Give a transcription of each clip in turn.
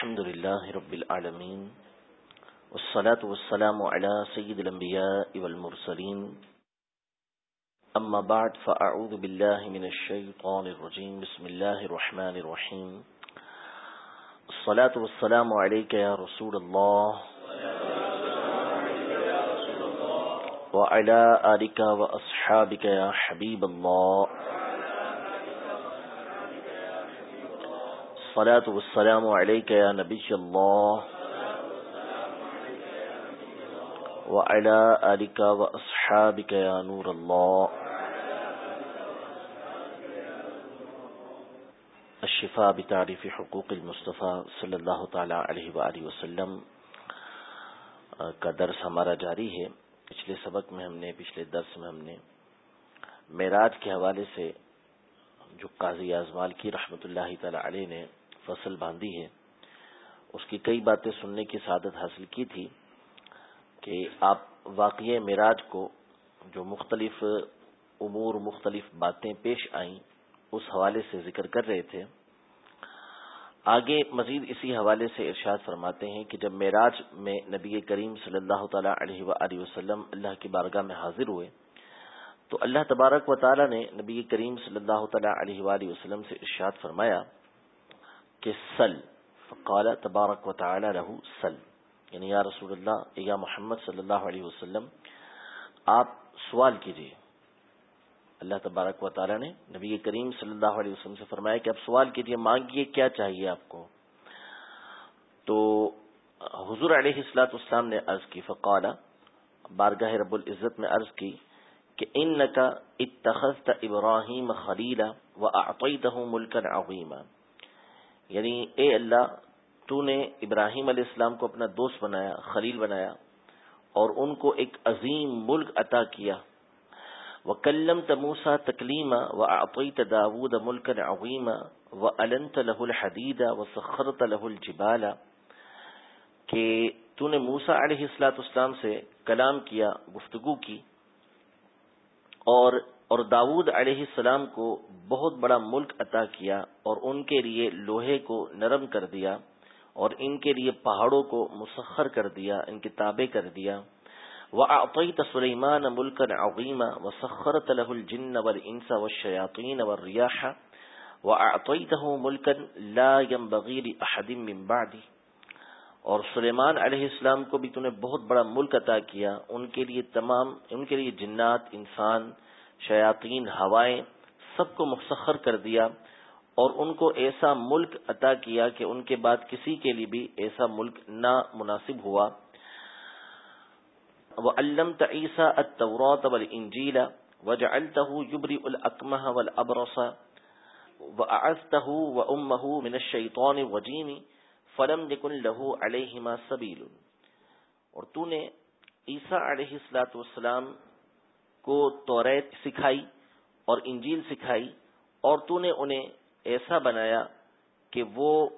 الحمد لله رب العالمين، والصلاة والسلام على سيد الأنبياء والمرسلين. أما بعد، فأعوذ بالله من الشيطان الرجيم. بسم الله الرحمن الرحيم. الصلاة والسلام عليك يا رسول الله. وعلى آلك وأصحابك يا حبيب الله. الصلاة والسلام عليك يا نبي الله. وعلى آلك وأصحابك يا نور الله. الشفاء بتعريف حقوق المصطفى صلی اللہ تعالی علیہ وآلہ وسلم کا درس ہمارا جاری ہے۔ پچھلے سبق میں ہم نے، پچھلے درس میں ہم نے معراج کے حوالے سے جو قاضی اعظمال کی رحمت اللہ تعالی علیہ نے فصل باندھی ہے۔ اس کی کئی باتیں سننے کی سعادت حاصل کی تھی کہ آپ واقع معراج کو جو مختلف امور، مختلف باتیں پیش آئیں، اس حوالے سے ذکر کر رہے تھے۔ آگے مزید اسی حوالے سے ارشاد فرماتے ہیں کہ جب معراج میں نبی کریم صلی اللہ تعالی علیہ وآلہ وسلم اللہ کی بارگاہ میں حاضر ہوئے، تو اللہ تبارک و تعالی نے نبی کریم صلی اللہ تعالی علیہ وآلہ وسلم سے ارشاد فرمایا کہ سل، فقال تبارک و تعالی لہو سل۔ یعنی یا رسول اللہ، یا محمد صلی اللہ علیہ وسلم، آپ سوال کیجیے۔ اللہ تبارک و تعالیٰ نے نبی کریم صلی اللہ علیہ وسلم سے فرمایا کہ اب سوال کیجیے، مانگیے کیا چاہیے آپ کو؟ تو حضور علیہ السلاط اسلام نے عرض کی، فقال، بارگاہ رب العزت میں عرض کی کہ ان کا اتخذت ابراہیم خلیلا و عقیدہ ملکن عظیما۔ یعنی اے اللہ، تو نے ابراہیم علیہ السلام کو اپنا دوست بنایا، خلیل بنایا، اور ان کو ایک عظیم ملک عطا کیا۔ وکلم تموسا تکلیما و عطیت داود ملکن عظیما و النت لہ الحدید و سخرت لہ الجبال۔ کہ تو نے موسا علیہ السلاۃ اسلام سے کلام کیا، گفتگو کی، اور اور داود علیہ السلام کو بہت بڑا ملک عطا کیا اور ان کے لیے لوہے کو نرم کر دیا اور ان کے لیے پہاڑوں کو مسخر کر دیا، ان کے تابع کر دیا۔ وأعطيت سليمان ملكا عظيما وسخرت له الجن والإنس والشياطين والرياح وأعطيته ملكا لا ينبغي لأحد من بعدي اور سلیمان علیہ السلام کو بھی تو نے بہت بڑا ملک عطا کیا، ان کے لیے تمام، ان کے لیے جنات، انسان شیاطین ہوائیں سب کو مسخر کر دیا اور ان کو ایسا ملک عطا کیا کہ ان کے بعد کسی کے لیے بھی ایسا ملک نہ مناسب ہوا۔ وعلمت عيسى التوراة والإنجيل وجعلته يبرئ الأكمه والأبرص وأعزته وأمه من الشيطان الرجيم فلم يكن له عليهما سبيل۔ اور تو نے عیسیٰ علیہ السلاۃ والسلام کو توریت سکھائی اور انجیل سکھائی اور تو نے انہیں ایسا بنایا کہ وہ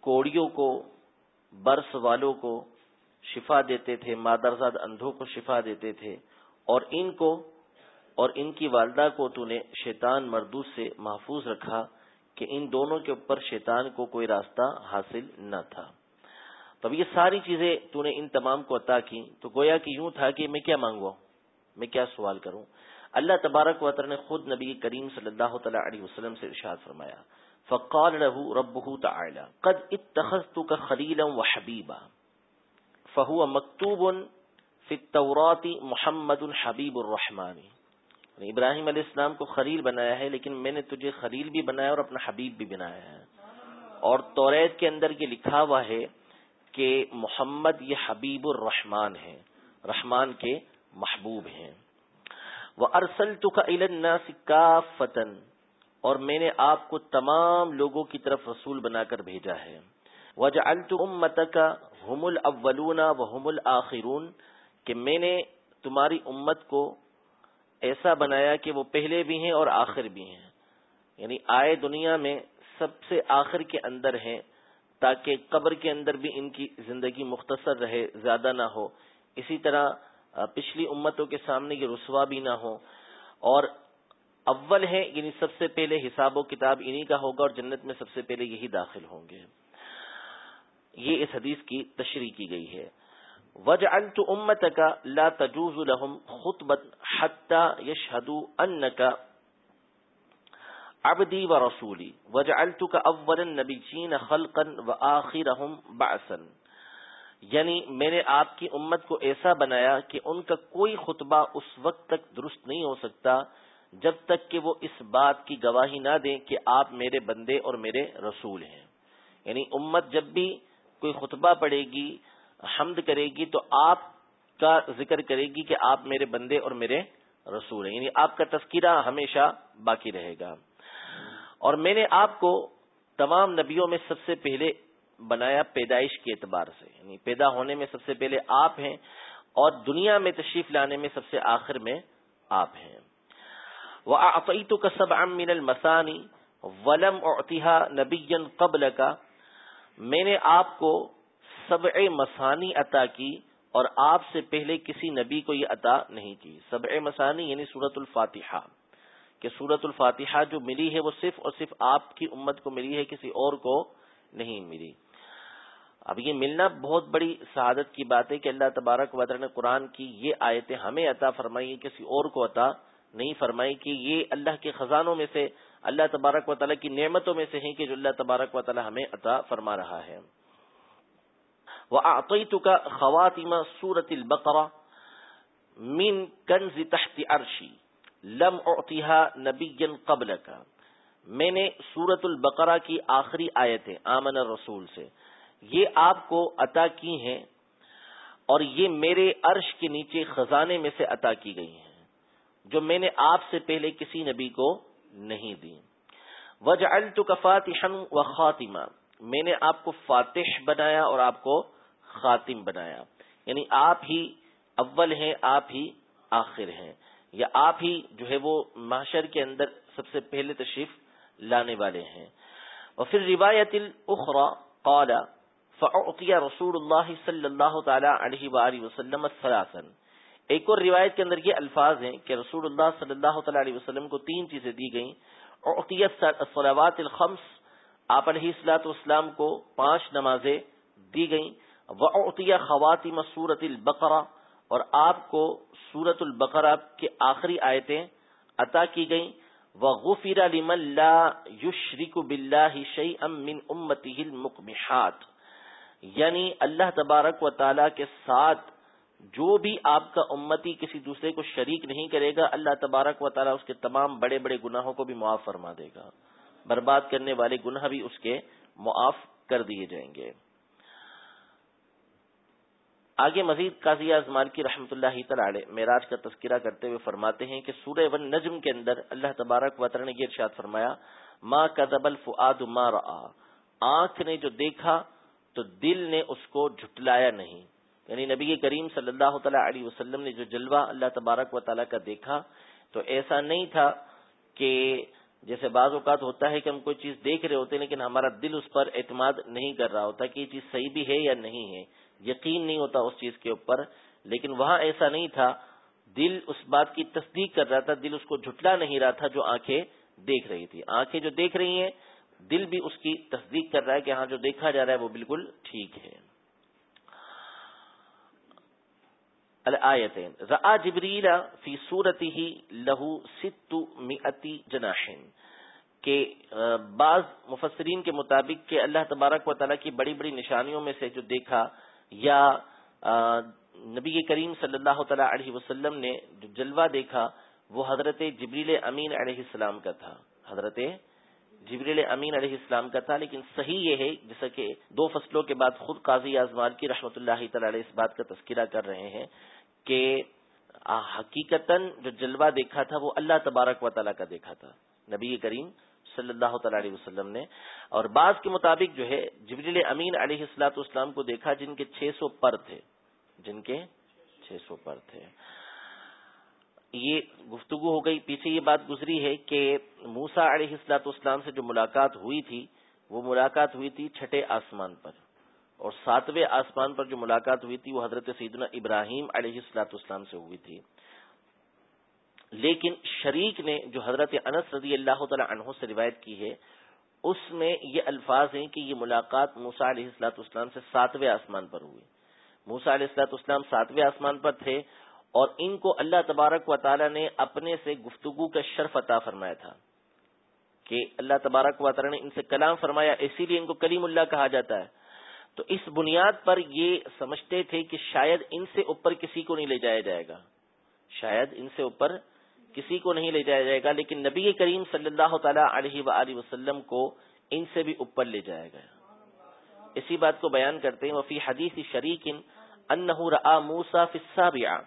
کوڑیوں کو، برس والوں کو شفا دیتے تھے، مادرزاد اندھوں کو شفا دیتے تھے اور ان کو اور ان کی والدہ کو تو نے شیطان مردوس سے محفوظ رکھا کہ ان دونوں کے اوپر شیطان کو کوئی راستہ حاصل نہ تھا۔ تب یہ ساری چیزیں تو نے ان تمام کو عطا کی۔ تو گویا کہ یوں تھا کہ میں کیا مانگوا میں کیا سوال کروں؟ اللہ تبارک وطر نے خود نبی کریم صلی اللہ تعالی علیہ وسلم سے ارشاد فرمایا، فقال له ربه تعالى قد اتخذتك خليلا وحبيبا فہو مکتوب فطوراتی محمد الحبیب الرحمانی یعنی ابراہیم علیہ السلام کو خلیل بنایا ہے، لیکن میں نے تجھے خلیل بھی بنایا اور اپنا حبیب بھی بنایا ہے۔ اور توریت کے اندر یہ لکھا ہوا ہے کہ محمد یہ حبیب الرحمان ہے، رحمان کے محبوب ہیں. وہ ارسل تو کا فتن اور میں نے آپ کو تمام لوگوں کی طرف رسول بنا کر بھیجا ہے. وجہ التمتک ہم الاولون و ہم الآخرون، کہ میں نے تمہاری امت کو ایسا بنایا کہ وہ پہلے بھی ہیں اور آخر بھی ہیں. یعنی آئے دنیا میں سب سے آخر کے اندر ہیں، تاکہ قبر کے اندر بھی ان کی زندگی مختصر رہے، زیادہ نہ ہو. اسی طرح پچھلی امتوں کے سامنے یہ رسوا بھی نہ ہو اور اول ہے یعنی سب سے پہلے حساب و کتاب انہی کا ہوگا اور جنت میں سب سے پہلے یہی داخل ہوں گے۔ یہ اس حدیث کی تشریح کی گئی ہے۔ وجعلت امتك لا تجوز لهم خطبه حتى يشهدوا انك عبدي ورسولي۔ وجعلتك اول النبيين خلقا واخرهم بعثا۔ یعنی میں نے آپ کی امت کو ایسا بنایا کہ ان کا کوئی خطبہ اس وقت تک درست نہیں ہو سکتا جب تک کہ وہ اس بات کی گواہی نہ دیں کہ آپ میرے بندے اور میرے رسول ہیں۔ یعنی امت جب بھی کوئی خطبہ پڑے گی، حمد کرے گی تو آپ کا ذکر کرے گی کہ آپ میرے بندے اور میرے رسول ہیں۔ یعنی آپ کا تذکرہ ہمیشہ باقی رہے گا۔ اور میں نے آپ کو تمام نبیوں میں سب سے پہلے بنایا پیدائش کے اعتبار سے۔ یعنی پیدا ہونے میں سب سے پہلے آپ ہیں اور دنیا میں تشریف لانے میں سب سے آخر میں آپ ہیں۔ وہ عقیت کا سب امین المسانی ولم اور نبی قبل کا میں نے آپ کو سبع مسانی عطا کی اور آپ سے پہلے کسی نبی کو یہ عطا نہیں کی۔ سبع مسانی یعنی سورت الفاتحہ۔ کہ سورت الفاتحہ جو ملی ہے وہ صرف اور صرف آپ کی امت کو ملی ہے، کسی اور کو نہیں ملی۔ اب یہ ملنا بہت بڑی سعادت کی بات ہے کہ اللہ تبارک وطر نے قرآن کی یہ آیتیں ہمیں عطا فرمائی کسی اور کو عطا نہیں فرمائی کہ یہ اللہ کے خزانوں میں سے، اللہ تبارک و تعالیٰ کی نعمتوں میں سے ہیں کہ جو اللہ تبارک و تعالیٰ ہمیں عطا فرما رہا ہے۔ وأعطيتك خواتم سورة البقرة من كنز تحت عرشي لم أعطيها نبيا قبلك۔ میں نے سورت البقرہ کی آخری آیتیں، آمن الرسول سے۔ یہ آپ کو عطا کی ہیں اور یہ میرے عرش کے نیچے خزانے میں سے عطا کی گئی ہیں، جو میں نے آپ سے پہلے کسی نبی کو نہیں دی۔ وجعلتك فاتحا وخاتما۔ میں نے آپ کو فاتح بنایا اور آپ کو خاتم بنایا۔ یعنی آپ ہی اول ہیں، آپ ہی آخر ہیں۔ یا آپ ہی جو ہے وہ معاشر کے اندر سب سے پہلے تشریف لانے والے ہیں۔ اور پھر روایت الخرا قال فعطی رسول اللہ صلی اللہ تعالی علیہ وآلہ وسلم سلاسن ایک اور روایت کے اندر یہ الفاظ ہیں کہ رسول اللہ صلی اللہ تعالی علیہ وسلم کو تین چیزیں دی گئیں۔ اعطیت صلوات الخمس، آپ علیہ السلاۃ والسلام کو پانچ نمازیں دی گئیں۔ وعطی خواتم سورت البقرہ، اور آپ کو سورت البقرہ کے آخری آیتیں عطا کی گئیں۔ وغفر لمن لا يشرك بالله شيئا من امته المقمحات. یعنی اللہ تبارک و تعالی کے ساتھ جو بھی آپ کا امتی کسی دوسرے کو شریک نہیں کرے گا، اللہ تبارک و تعالی اس کے تمام بڑے بڑے گناہوں کو بھی معاف فرما دے گا۔ برباد کرنے والے گناہ بھی اس کے معاف کر دیے جائیں گے۔ آگے مزید قاضی اعظمان کی رحمت اللہ تعالی معراج کا تذکرہ کرتے ہوئے فرماتے ہیں کہ سورہ ون نجم کے اندر اللہ تبارک وطر نے یہ ارشاد فرمایا، ما کذب الفؤاد ما رآ۔ آنکھ نے جو دیکھا تو دل نے اس کو جھٹلایا نہیں۔ یعنی نبی کریم صلی اللہ تعالی علیہ وسلم نے جو جلوہ اللہ تبارک و تعالی کا دیکھا تو ایسا نہیں تھا کہ جیسے بعض اوقات ہوتا ہے کہ ہم کوئی چیز دیکھ رہے ہوتے ہیں لیکن ہمارا دل اس پر اعتماد نہیں کر رہا ہوتا کہ یہ چیز صحیح بھی ہے یا نہیں ہے۔ یقین نہیں ہوتا اس چیز کے اوپر، لیکن وہاں ایسا نہیں تھا۔ دل اس بات کی تصدیق کر رہا تھا، دل اس کو جھٹلا نہیں رہا تھا جو آنکھیں دیکھ رہی تھی۔ آنکھیں جو دیکھ رہی ہیں، دل بھی اس کی تصدیق کر رہا ہے کہ ہاں جو دیکھا جا رہا ہے وہ بالکل ٹھیک ہے۔ آیتین رآ جبریل فی صورتی ہی لہو ستو مئتی جناحن کہ بعض مفسرین کے مطابق کہ اللہ تبارک و تعالیٰ کی بڑی بڑی نشانیوں میں سے جو دیکھا یا نبی کریم صلی اللہ تعالی علیہ وسلم نے جو جلوہ دیکھا، وہ حضرت جبریل امین علیہ السلام کا تھا۔ حضرت جبریل امین علیہ السلام کا تھا، لیکن صحیح یہ ہے، جیسا کہ دو فصلوں کے بعد خود قاضی اعظمان کی رحمت اللہ تعالی اس بات کا تذکرہ کر رہے ہیں کہ حقیقت جو جلوہ دیکھا تھا، وہ اللہ تبارک و تعالیٰ کا دیکھا تھا۔ نبی کریم صلی اللہ تعالی علیہ وسلم نے اور بعض کے مطابق جو ہے، جبریل امین علیہ السلاط اسلام کو دیکھا جن کے چھ سو پر تھے۔ جن کے چھ سو پر تھے۔ یہ گفتگو ہو گئی۔ پیچھے یہ بات گزری ہے کہ موسا علیہ السلاط اسلام سے جو ملاقات ہوئی تھی، وہ ملاقات ہوئی تھی چھٹے آسمان پر۔ اور ساتویں آسمان پر جو ملاقات ہوئی تھی، وہ حضرت سیدنا ابراہیم علیہ السلاط اسلام سے ہوئی تھی۔ لیکن شریک نے جو حضرت انس رضی اللہ تعالی عنہ سے روایت کی ہے، اس میں یہ الفاظ ہیں کہ یہ ملاقات موسا علیہ السلاط اسلام سے ساتویں آسمان پر ہوئی۔ موسا علیہ السلاط اسلام ساتویں آسمان پر تھے اور ان کو اللہ تبارک و تعالی نے اپنے سے گفتگو کا شرف عطا فرمایا تھا کہ اللہ تبارک و تعالی نے ان سے کلام فرمایا، اسی لیے ان کو کلیم اللہ کہا جاتا ہے۔ تو اس بنیاد پر یہ سمجھتے تھے کہ شاید ان سے اوپر کسی کو نہیں لے جایا جائے گا۔ شاید ان سے اوپر کسی کو نہیں لے جایا جائے گا، لیکن نبی کریم صلی اللہ تعالی علیہ و وسلم کو ان سے بھی اوپر لے جایا گیا۔ اسی بات کو بیان کرتے ہیں، وفی حدیث شریک انہ را موسا فسابیا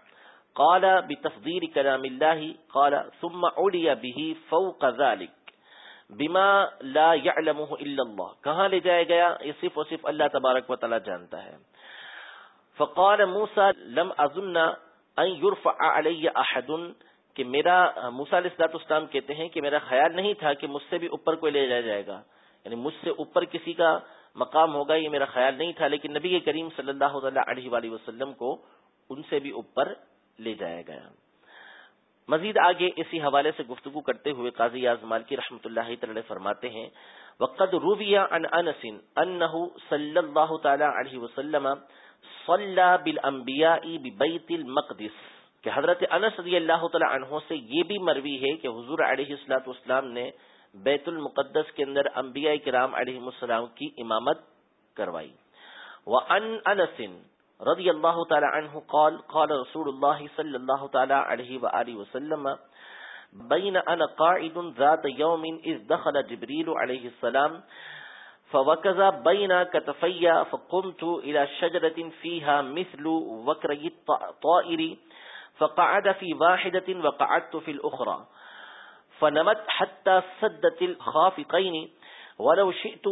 قال بتصدیر کلام اللہ، قال ثم علی به فوق ذلك بما لا يعلمه الا اللہ۔ کہاں لے جایا گیا؟ یہ صرف اور صرف اللہ تبارک و تعالی جانتا ہے۔ فقال موسى لم اظن ان يرفع علی احد کہ میرا موسا علیہ السلاط اسلام کہتے ہیں کہ میرا خیال نہیں تھا کہ مجھ سے بھی اوپر کوئی لے جایا جائے گا۔ یعنی مجھ سے اوپر کسی کا مقام ہوگا یہ میرا خیال نہیں تھا، لیکن نبی کریم صلی اللہ علیہ وآلہ وسلم کو ان سے بھی اوپر لے جایا گیا۔ مزید آگے اسی حوالے سے گفتگو کرتے ہوئے قاضی اعظمال کی رحمۃ اللہ تعالی فرماتے ہیں، وقد روبیا ان انس انه صلی اللہ تعالی علیہ وسلم صلى بالانبیاء ببیت المقدس۔ کہ حضرت انس رضی اللہ تعالی عنہ سے یہ بھی مروی ہے کہ حضور علیہ الصلوۃ والسلام نے بیت المقدس کے اندر انبیاء کرام علیہ السلام کی امامت کروائی۔ وان انس رضی اللہ تعالی عنہ قال قال رسول اللہ صلی اللہ تعالی علیہ وآلہ وسلم بین انا قاعد ذات یوم اذ دخل جبریل علیہ السلام فوکز بین کتفیا فقمت الى شجرة فيها مثل وکرئی الطائر فقعد في واحدة وقعدت في الأخرى. فنمت حتى سدت الخافقين. ولو شئت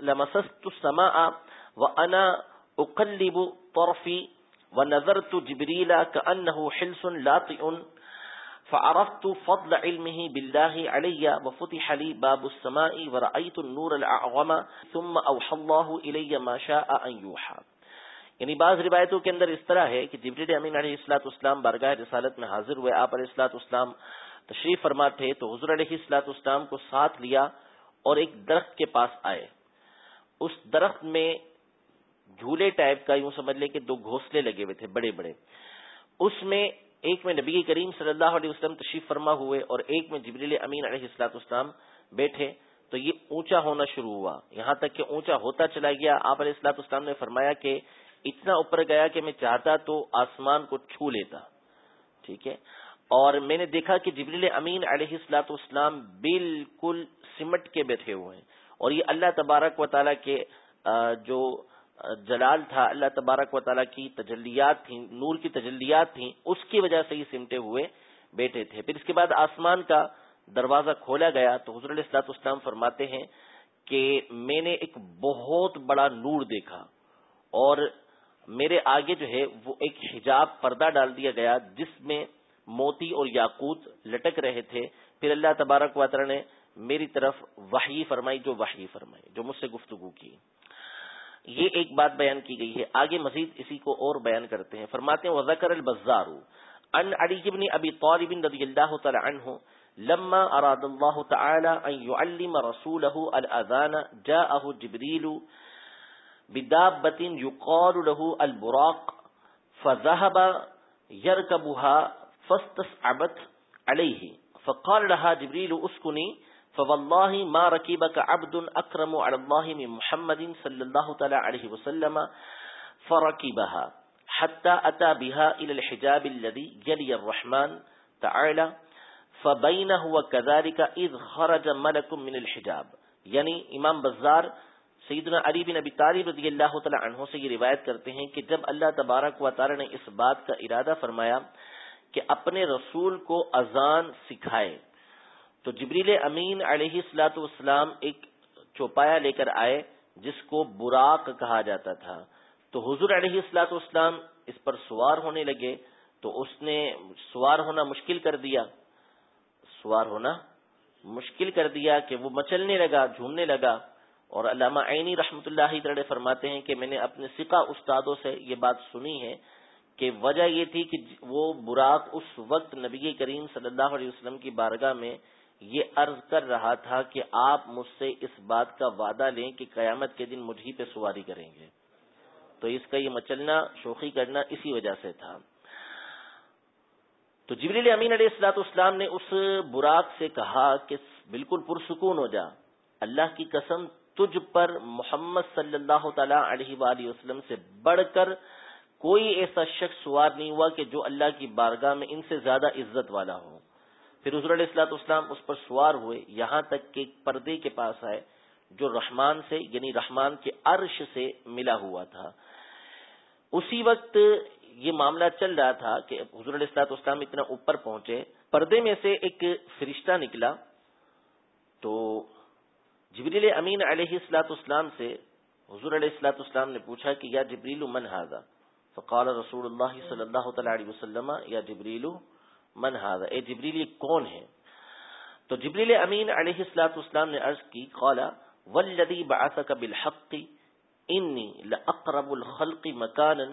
لمسست السماء وأنا أقلب طرفي ونظرت جبريل كأنه حلس لاطئ. فعرفت فضل علمه بالله علي وفتح لي باب السماء ورأيت النور الأعظم. ثم أوحى الله إلي ما شاء أن يوحى. یعنی بعض روایتوں کے اندر اس طرح ہے کہ جبریل امین علیہ السلاط اسلام بارگاہ رسالت میں حاضر ہوئے، آپ علیہ السلاط اسلام تشریف فرما تھے تو حضور علیہ السلاط اسلام کو ساتھ لیا اور ایک درخت کے پاس آئے۔ اس درخت میں جھولے ٹائپ کا یوں سمجھ لیں کہ دو گھونسلے لگے ہوئے تھے، بڑے بڑے۔ اس میں ایک میں نبی کریم صلی اللہ علیہ وسلم تشریف فرما ہوئے اور ایک میں جبریل امین علیہ السلاط اسلام بیٹھے۔ تو یہ اونچا ہونا شروع ہوا، یہاں تک کہ اونچا ہوتا چلا گیا۔ آپ علیہ السلاط اسلام نے فرمایا کہ اتنا اوپر گیا کہ میں چاہتا تو آسمان کو چھو لیتا۔ ٹھیک ہے؟ اور میں نے دیکھا کہ جبریل امین علیہ السلاط اسلام بالکل سمٹ کے بیٹھے ہوئے ہیں۔ اور یہ اللہ تبارک و تعالیٰ کے جو جلال تھا، اللہ تبارک و تعالیٰ کی تجلیات تھیں، نور کی تجلیات تھیں، اس کی وجہ سے یہ سمٹے ہوئے بیٹھے تھے۔ پھر اس کے بعد آسمان کا دروازہ کھولا گیا تو حضر علیہ السلاط اسلام فرماتے ہیں کہ میں نے ایک بہت بڑا نور دیکھا۔ اور میرے آگے جو ہے وہ ایک حجاب پردہ ڈال دیا گیا جس میں موتی اور یاقوت لٹک رہے تھے۔ پھر اللہ تبارک وطر نے میری طرف وحی فرمائی، جو وحی فرمائی، جو مجھ سے گفتگو کی۔ یہ ایک بات بیان کی گئی ہے۔ آگے مزید اسی کو اور بیان کرتے ہیں۔ فرماتے ہیں وزکر البزار ان علی بن ابی طالب رضی اللہ تعالی عنہ لما اراد اللہ تعالی ان يعلم رسوله الاذان جاءه جبریل بدابة يقال له البراق فذهب يركبها فاستصعبت عليه فقال لها جبريل اسكني فوالله ما ركبك عبد أكرم على الله من محمد صلى الله تعالى عليه وسلم فركبها حتى أتى بها إلى الحجاب الذي يلي الرحمن تعالى فبينه وكذلك إذ خرج ملك من الحجاب. یعنی امام بزار سیدنا علی بن ابی طالب رضی اللہ تعالی عنہ سے یہ روایت کرتے ہیں کہ جب اللہ تبارک و تعالی نے اس بات کا ارادہ فرمایا کہ اپنے رسول کو اذان سکھائے، تو جبریل امین علیہ السلاۃ والسلام ایک چوپایا لے کر آئے جس کو براق کہا جاتا تھا۔ تو حضور علیہ السلاۃ والسلام اس پر سوار ہونے لگے، تو اس نے سوار ہونا مشکل کر دیا۔ سوار ہونا مشکل کر دیا کہ وہ مچلنے لگا، جھومنے لگا۔ اور علامہ عینی رحمۃ اللہ تعالی فرماتے ہیں کہ میں نے اپنے سکا استادوں سے یہ بات سنی ہے کہ وجہ یہ تھی کہ وہ براق اس وقت نبی کریم صلی اللہ علیہ وسلم کی بارگاہ میں یہ عرض کر رہا تھا کہ آپ مجھ سے اس بات کا وعدہ لیں کہ قیامت کے دن مجھے پہ سواری کریں گے۔ تو اس کا یہ مچلنا، شوخی کرنا اسی وجہ سے تھا۔ تو جبریل امین علیہ السلاط اسلام نے اس براق سے کہا کہ بالکل پرسکون ہو جا۔ اللہ کی قسم تجھ پر محمد صلی اللہ تعالی علیہ وآلہ وسلم سے بڑھ کر کوئی ایسا شخص سوار نہیں ہوا کہ جو اللہ کی بارگاہ میں ان سے زیادہ عزت والا ہو۔ پھر حضور علیہ السلاط اسلام اس پر سوار ہوئے، یہاں تک کہ پردے کے پاس آئے جو رحمان سے یعنی رحمان کے عرش سے ملا ہوا تھا۔ اسی وقت یہ معاملہ چل رہا تھا کہ حضور علیہ السلاط اسلام اتنا اوپر پہنچے، پردے میں سے ایک فرشتہ نکلا۔ تو جبریل امین علیہ السلاط اسلام سے حضور علیہ السلاط اسلام نے پوچھا کہ یا جبریل من ہاضا فقال رسول اللہ صلی اللہ تعالی علیہ وسلم، یا جبریل من ہاضا اے جبریل، یہ کون ہے؟ تو جبریل امین علیہ السلاط اسلام نے عرض کی قالا والذی بعثک بالحق، انی لاقرب الخلق مکانا،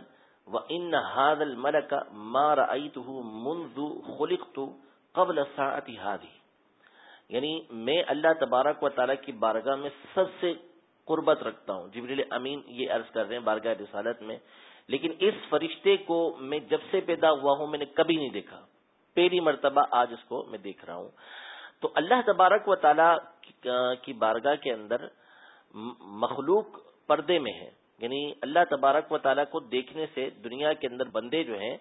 وان هذا الملك ما رايته منذ خلقت قبل ساعتي هذه. یعنی میں اللہ تبارک و تعالی کی بارگاہ میں سب سے قربت رکھتا ہوں۔ جبریل امین یہ عرض کر رہے ہیں بارگاہ رسالت میں۔ لیکن اس فرشتے کو میں جب سے پیدا ہوا ہوں، میں نے کبھی نہیں دیکھا۔ پہلی مرتبہ آج اس کو میں دیکھ رہا ہوں۔ تو اللہ تبارک و تعالی کی بارگاہ کے اندر مخلوق پردے میں ہے۔ یعنی اللہ تبارک و تعالیٰ کو دیکھنے سے دنیا کے اندر بندے جو ہیں،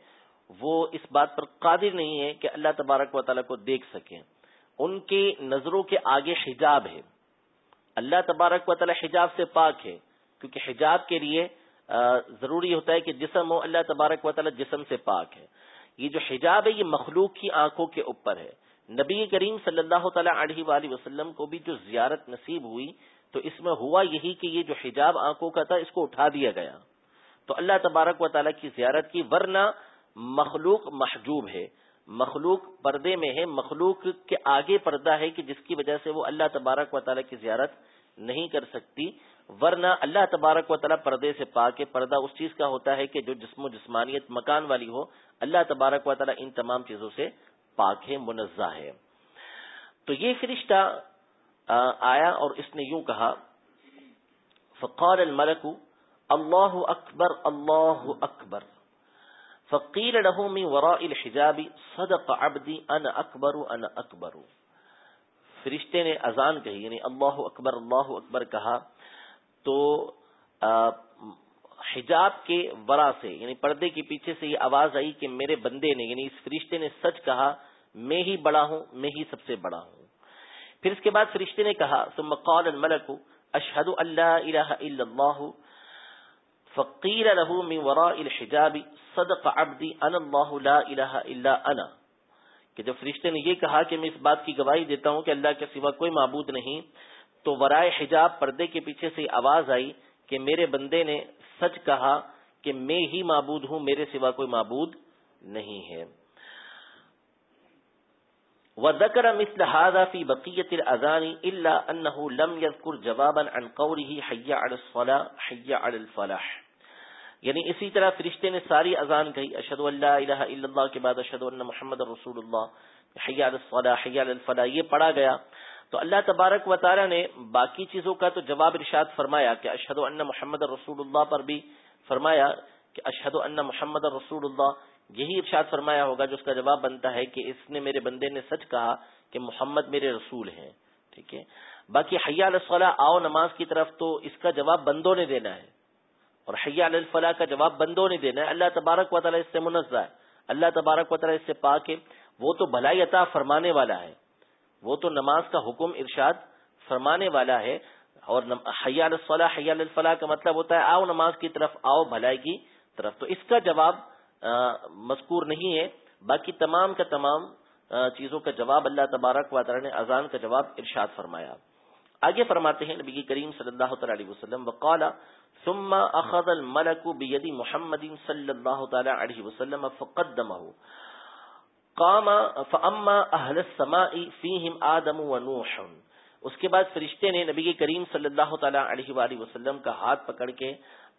وہ اس بات پر قادر نہیں ہے کہ اللہ تبارک و تعالیٰ کو دیکھ سکیں۔ ان کی نظروں کے آگے حجاب ہے۔ اللہ تبارک و تعالیٰ حجاب سے پاک ہے، کیونکہ حجاب کے لیے ضروری ہوتا ہے کہ جسم ہو، اللہ تبارک و تعالیٰ جسم سے پاک ہے۔ یہ جو حجاب ہے، یہ مخلوق کی آنکھوں کے اوپر ہے۔ نبی کریم صلی اللہ تعالیٰ علیہ وآلہ وسلم کو بھی جو زیارت نصیب ہوئی، تو اس میں ہوا یہی کہ یہ جو حجاب آنکھوں کا تھا، اس کو اٹھا دیا گیا۔ تو اللہ تبارک و تعالیٰ کی زیارت کی، ورنہ مخلوق محجوب ہے۔ مخلوق پردے میں ہے، مخلوق کے آگے پردہ ہے کہ جس کی وجہ سے وہ اللہ تبارک و تعالیٰ کی زیارت نہیں کر سکتی۔ ورنہ اللہ تبارک و تعالیٰ پردے سے پاک ہے، پردہ اس چیز کا ہوتا ہے کہ جو جسم و جسمانیت مکان والی ہو، اللہ تبارک و تعالیٰ ان تمام چیزوں سے پاک ہے، منزہ ہے۔ تو یہ فرشتہ آیا اور اس نے یوں کہا، فقال الملک، اللہ اکبر اللہ اکبر۔ فقیر له من وراء الحجاب، صدق عبدی ان اکبر ان اکبر. فرشتے نے اذان کہی یعنی اللہ اکبر اللہ اکبر کہا، تو حجاب کے ورا سے یعنی پردے کے پیچھے سے یہ آواز آئی کہ میرے بندے نے یعنی اس فرشتے نے سچ کہا، میں ہی بڑا ہوں، میں ہی سب سے بڑا ہوں. پھر اس کے بعد فرشتے نے کہا، ثم قال الملك اشهد ان لا اله الا الله فقيل له من وراء الحجاب صدق عبدي انا الله لا اله الا انا. کہ جب فرشتے نے یہ کہا کہ میں اس بات کی گواہی دیتا ہوں کہ اللہ کے سوا کوئی معبود نہیں، تو ورائے حجاب پردے کے پیچھے سے آواز آئی کہ میرے بندے نے سچ کہا کہ میں ہی معبود ہوں، میرے سوا کوئی معبود نہیں ہے۔ وذكر مثل هذا في بقية الأذان إلا أنه لم يذكر جوابا عن قوله حي على الصلاة حي على الفلاح۔ یعنی اسی طرح فرشتے نے ساری اذان کہی اشهد ان لا اله الا الله کے بعد اشهد ان محمد رسول اللہ حي على الصلاة الفلاح یہ پڑھا گیا۔ تو اللہ تبارک و تعالی نے باقی چیزوں کا تو جواب ارشاد فرمایا کہ اشهد ان محمد رسول اللہ پر بھی فرمایا کہ اشهد ان محمد رسول اللہ، یہی ارشاد فرمایا ہوگا جو اس کا جواب بنتا ہے کہ اس نے میرے بندے نے سچ کہا کہ محمد میرے رسول ہیں۔ ٹھیک ہے؟ باقی حیا الفلاح آؤ نماز کی طرف تو اس کا جواب بندوں نے دینا ہے۔ اور حیا الفلاح کا جواب بندوں نے دینا ہے۔ اللہ تبارک و تعالیٰ اس سے منزہ ہے۔ اللہ تبارک و تعالیٰ اس سے پاک ہے۔ وہ تو بھلائی عطا فرمانے والا ہے۔ وہ تو نماز کا حکم ارشاد فرمانے والا ہے۔ اور حیا الفلاح حیا الفلاح کا مطلب ہوتا ہے، آؤ نماز کی طرف، آؤ بھلائی کی طرف۔ تو اس کا جواب مذکور نہیں ہے۔ باقی تمام کا تمام چیزوں کا جواب اللہ تبارک و تعالی نے اذان کا جواب ارشاد فرمایا۔ آگے فرماتے ہیں نبی کریم صلی اللہ تعالی علیہ وسلم، وقال، ثم اخذ الملك بيد محمد صلی اللہ تعالی علیہ وسلم فقدمه. قام، فاما اهل السماء فيهم ادم ونوح اس کے بعد فرشتے نے نبی کریم صلی اللہ تعالی علیہ وآلہ وسلم کا ہاتھ پکڑ کے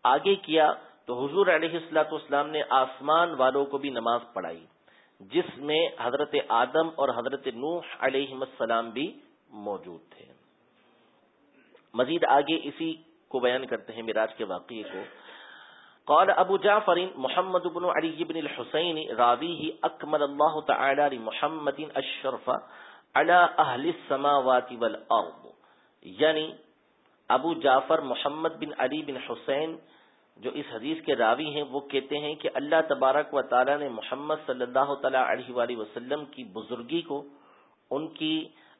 آگے کیا تو حضور علیہ السلاۃ والسلام نے آسمان والوں کو بھی نماز پڑھائی، جس میں حضرت آدم اور حضرت نوح علیہ السلام بھی موجود تھے۔ مزید آگے اسی کو بیان کرتے ہیں میراج کے واقعے کو۔ قال ابو جعفر محمد بن علی بن الحسین راویہ اکمل اللہ تعالی لمحمد الشرف على اہل السماوات والارض۔ یعنی ابو جعفر محمد بن علی بن حسین جو اس حدیث کے راوی ہیں، وہ کہتے ہیں کہ اللہ تبارک و تعالی نے محمد صلی اللہ تعالی علیہ وآلہ وسلم کی بزرگی کو، ان کی،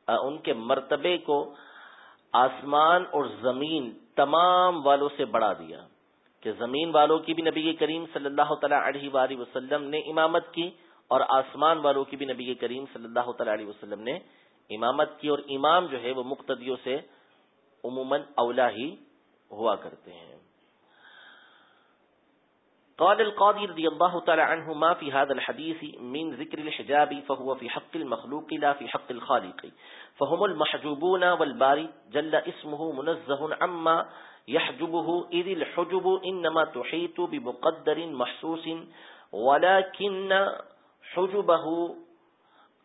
ان کے مرتبے کو آسمان اور زمین تمام والوں سے بڑھا دیا کہ زمین والوں کی بھی نبی کریم صلی اللہ تعالیٰ علیہ وآلہ وسلم نے امامت کی اور آسمان والوں کی بھی نبی کریم صلی اللہ تعالیٰ علیہ وسلم نے امامت کی اور امام جو ہے وہ مقتدیوں سے عموماً اولا ہی ہوا کرتے ہیں۔ قال القاضي رضي الله تعالى عنه ما في هذا الحديث من ذكر الحجاب فهو في حق المخلوق لا في حق الخالق. فهم المحجوبون والباري جل اسمه منزه عما يحجبه، إذ الحجب إنما تحيط بمقدر محسوس، ولكن حجبه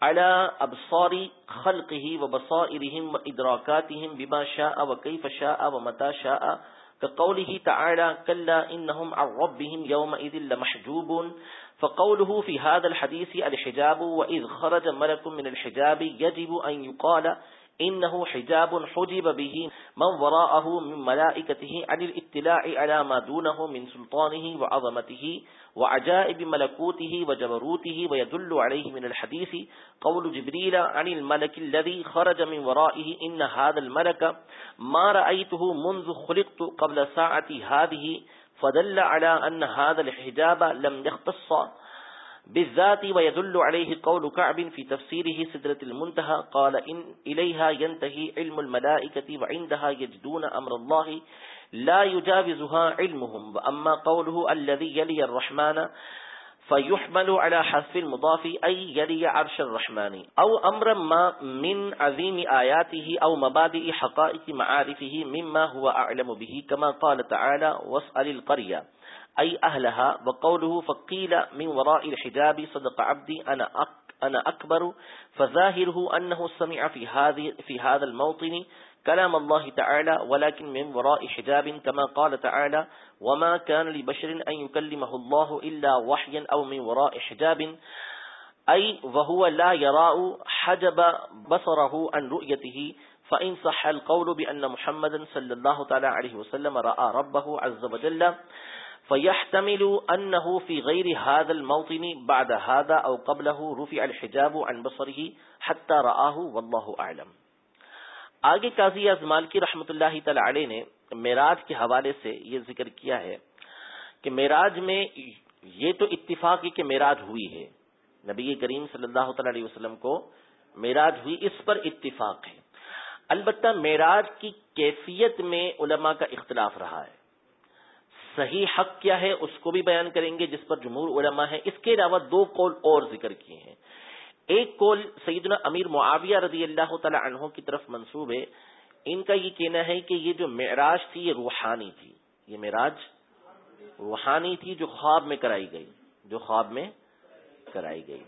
على أبصار خلقه وبصائرهم وإدراكاتهم بما شاء وكيف شاء ومتى شاء. كقوله تعالى كلا إنهم عن ربهم يومئذ لمحجوب فقوله في هذا الحديث الحجاب وإذ خرج ملك من الحجاب يجب أن يقال إنه حجاب حجب به من وراءه من ملائكته عن الاطلاع على ما دونه من سلطانه وعظمته. وعجائب ملكوته وجبروته ويدل عليه من الحديث قول جبريل عن الملك الذي خرج من ورائه إن هذا الملك ما رأيته منذ خلقت قبل ساعة هذه فدل على أن هذا الحجاب لم يختص بالذات ويدل عليه قول كعب في تفسيره سدرة المنتهى قال إن إليها ينتهي علم الملائكة وعندها يجدون أمر الله لا يجاوزها علمهم. وأما قوله الذي يلي الرحمن فيحمل على حذف المضاف أي يلي عرش الرحمن أو أمر ما من عظيم آياته أو مبادئ حقائق معارفه مما هو أعلم به كما قال تعالى واسأل القرية أي أهلها. وقوله فقيل من وراء الحجاب صدق عبدي أنا أنا أكبر فظاهره أنه سمع في, هذه في هذا الموطن كلام الله تعالى، ولكن من وراء حجاب كما قال تعالى، وما كان لبشر أن يكلمه الله إلا وحيا أو من وراء حجاب، أي وهو لا يراء حجب بصره عن رؤيته، فإن صح القول بأن محمد صلى الله تعالى عليه وسلم رأى ربه عز وجل، فيحتمل أنه في غير هذا الموطن بعد هذا أو قبله رفع الحجاب عن بصره حتى رآه، والله أعلم. آگے قاضی ازمال کی رحمت اللہ تعالی علیہ نے میراج کے حوالے سے یہ ذکر کیا ہے کہ میراج میں یہ تو اتفاق ہے کہ میراج ہوئی ہے۔ نبی کریم صلی اللہ تعالی علیہ وسلم کو میراج ہوئی، اس پر اتفاق ہے۔ البتہ میراج کی کیفیت میں علماء کا اختلاف رہا ہے۔ صحیح حق کیا ہے، اس کو بھی بیان کریں گے جس پر جمہور علماء ہے اس کے علاوہ دو قول اور ذکر کیے ہیں۔ ایک کول سیدنا امیر معاویہ رضی اللہ تعالی عنہ کی طرف منصوب ہے۔ ان کا یہ کہنا ہے کہ یہ جو معراج تھی، یہ روحانی تھی۔ یہ معراج روحانی تھی جو خواب میں کرائی گئی۔ جو خواب میں کرائی گئی۔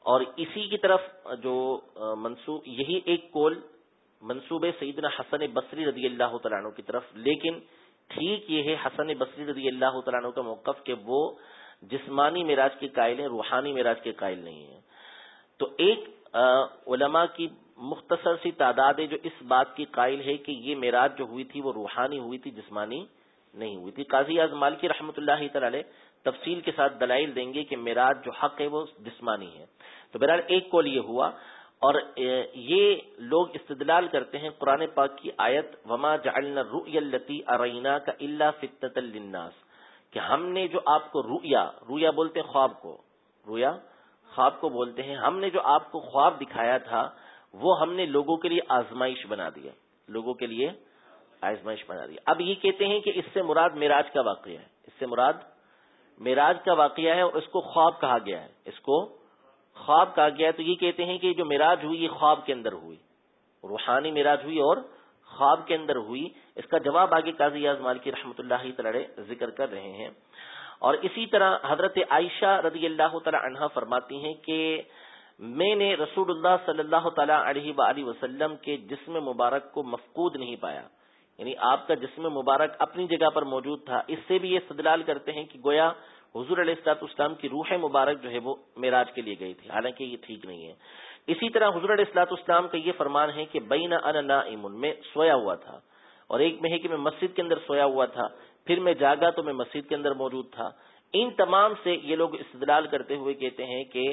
اور اسی کی طرف جو منصوب یہی ایک کول منصوب سیدنا حسن بصری رضی اللہ تعالیٰ عنہ کی طرف۔ لیکن ٹھیک یہ ہے، حسن بصری رضی اللہ تعالیٰ عنہ کا موقف کہ وہ جسمانی میراج کے قائل ہیں، روحانی میراج کے قائل نہیں ہیں۔ تو ایک علماء کی مختصر سی تعداد ہے جو اس بات کی قائل ہے کہ یہ میراج جو ہوئی تھی وہ روحانی ہوئی تھی، جسمانی نہیں ہوئی تھی۔ قاضی اعظمال کی رحمۃ اللہ تعالی تفصیل کے ساتھ دلائل دیں گے کہ میراج جو حق ہے وہ جسمانی ہے۔ تو بہرحال ایک کول یہ ہوا اور یہ لوگ استدلال کرتے ہیں قرآن پاک کی آیت، وما جعلنا الرؤیا ارینا کا اللہ فتنة للناس۔ کہ ہم نے جو آپ کو رویا رویا بولتے ہیں خواب کو رویا خواب کو بولتے ہیں، ہم نے جو آپ کو خواب دکھایا تھا، وہ ہم نے لوگوں کے لیے آزمائش بنا دیا لوگوں کے لیے آزمائش بنا دیا اب یہ کہتے ہیں کہ اس سے مراد میراج کا واقعہ ہے۔ اس سے مراد میراج کا واقعہ ہے اور اس کو خواب کہا گیا ہے۔ اس کو خواب کہا گیا ہے تو یہ کہتے ہیں کہ جو میراج ہوئی، یہ خواب کے اندر ہوئی۔ روحانی میراج ہوئی اور خواب کے اندر ہوئی، اس کا جواب آگے قاضی اعظم کی رحمۃ اللہ تعالی ذکر کر رہے ہیں۔ اور اسی طرح حضرت عائشہ رضی اللہ تعالی عنہ فرماتی ہیں کہ میں نے رسول اللہ صلی اللہ تعالی علیہ وآلہ وسلم کے جسم مبارک کو مفقود نہیں پایا۔ یعنی آپ کا جسم مبارک اپنی جگہ پر موجود تھا۔ اس سے بھی یہ استدلال کرتے ہیں کہ گویا حضور علیہ السلاط اسلام کی روح مبارک جو ہے وہ معراج کے لیے گئی تھی۔ حالانکہ یہ ٹھیک نہیں ہے۔ اسی طرح حضور علیہ السلاط اسلام کا یہ فرمان ہے کہ بین ان نائمن میں سویا ہوا تھا، اور ایک میں ہے کہ میں مسجد کے اندر سویا ہوا تھا، پھر میں جاگا تو میں مسجد کے اندر موجود تھا۔ ان تمام سے یہ لوگ استدلال کرتے ہوئے کہتے ہیں کہ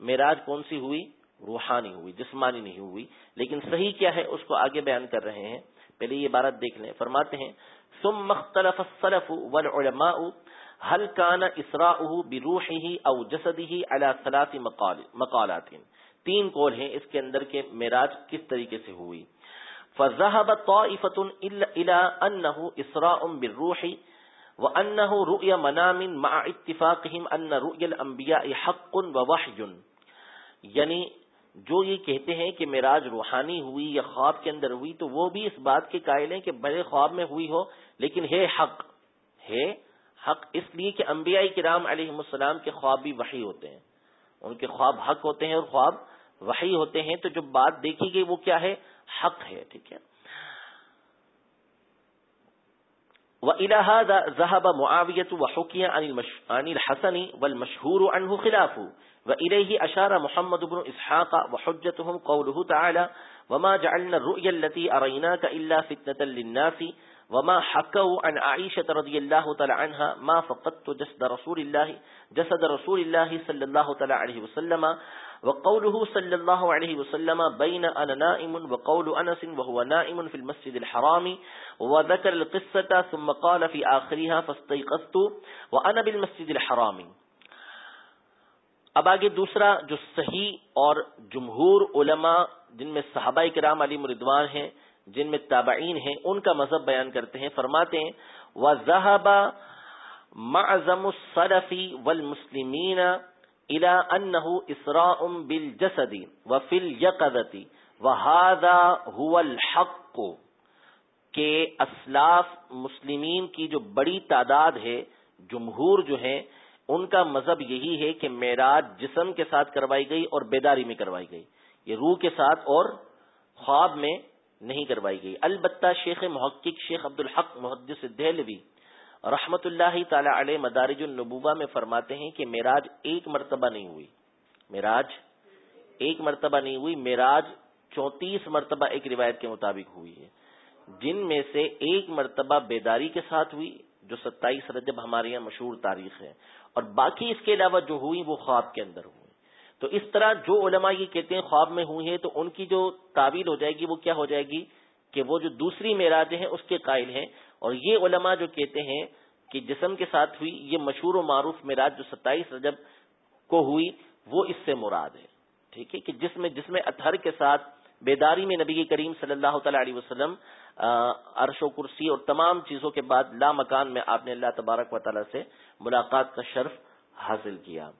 معراج کون سی ہوئی؟ روحانی ہوئی، جسمانی نہیں ہوئی، لیکن صحیح کیا ہے اس کو آگے بیان کر رہے ہیں۔ پہلے یہ عبارت دیکھ لیں۔ فرماتے ہیں، ثم مختلف السلف والعلماء، هل كان اسراؤه بروحه او جسده على ثلاث مقالات؟ تین قول ہیں؟ اس کے اندر کے معراج کس طریقے سے ہوئی؟ فذهب طائفه الى انه اسراء بالروح وانه رؤيا منام مع اتفاقهم ان رؤيا الانبياء حق ووحي. یعنی جو یہ کہتے ہیں کہ معراج روحانی ہوئی یا خواب کے اندر ہوئی، تو وہ بھی اس بات کے قائل ہیں کہ بڑے خواب میں ہوئی ہو، لیکن ہے حق۔ ہے حق اس لیے کہ انبیاء کرام علیہ السلام کے خواب بھی وحی ہوتے ہیں۔ ان کے خواب حق ہوتے ہیں اور خواب وحی ہوتے ہیں تو جو بات دیکھی گئی وہ کیا ہے؟ حق ہے، ٹھیک ہے؟ وَإِلَى ذَهَبَ مُعَاوِيَةُ وَحُكِيَ عَنِ الْحَسَنِ وَالْمَشْهُورُ عَنْهُ خِلَافُ وإليه أشار محمد بن إسحاق وحجتهم قوله تعالى وما جعلنا الرؤيا التي أريناك إلا فتنة للناس وما حكوا عن عائشة رضي الله تعالى عنها ما فقدت جسد رسول الله، جسد رسول الله صلى الله تعالى عليه وسلم وقوله صلى الله عليه وسلم بين أنا نائم وقول أنس وهو نائم في المسجد الحرام وذكر القصة ثم قال في آخرها فاستيقظت وأنا بالمسجد الحرام. اب آگے دوسرا جو صحیح اور جمہور علماء جن میں صحابہ کرام علی مردوان ہیں، جن میں تابعین ہیں، ان کا مذہب بیان کرتے ہیں، فرماتے ہیں، وَذَهَبَ مَعْزَمُ الصَّلَفِ وَالْمُسْلِمِينَ إِلَىٰ أَنَّهُ إِسْرَاءٌ بِالْجَسَدِ وَفِي الْيَقَذَةِ وَهَذَا هُوَ الْحَقُّ کہ اسلاف مسلمین کی جو بڑی تعداد ہے، جمہور جو ہیں، ان کا مذہب یہی ہے کہ معراج جسم کے ساتھ کروائی گئی اور بیداری میں کروائی گئی۔ یہ روح کے ساتھ اور خواب میں نہیں کروائی گئی۔ البتہ شیخ محقق شیخ عبد الحق محدث دہلوی رحمت اللہ تعالی علیہ مدارج النبوہ میں فرماتے ہیں کہ معراج ایک مرتبہ نہیں ہوئی۔ معراج ایک مرتبہ نہیں ہوئی، معراج چونتیس مرتبہ ایک روایت کے مطابق ہوئی ہے۔ جن میں سے ایک مرتبہ بیداری کے ساتھ ہوئی، جو ستائیس رجب ہمارے یہاں مشہور تاریخ ہے، اور باقی اس کے علاوہ جو ہوئی وہ خواب کے اندر ہوئی۔ تو اس طرح جو علماء یہ کہتے ہیں خواب میں ہوئی ہیں، تو ان کی جو تعویل ہو جائے گی وہ کیا ہو جائے گی؟ کہ وہ جو دوسری معراج ہیں، اس کے قائل ہیں۔ اور یہ علماء جو کہتے ہیں کہ جسم کے ساتھ ہوئی یہ مشہور و معروف معراج جو ستائیس رجب کو ہوئی، وہ اس سے مراد ہے۔ ٹھیک ہے کہ جس میں جس میں اطہر کے ساتھ بیداری میں نبی کریم صلی اللہ تعالی علیہ وسلم عرش و کرسی اور تمام چیزوں کے بعد لا مکان میں آپ نے اللہ تبارک و تعالیٰ سے ملاقات کا شرف حاصل کیا۔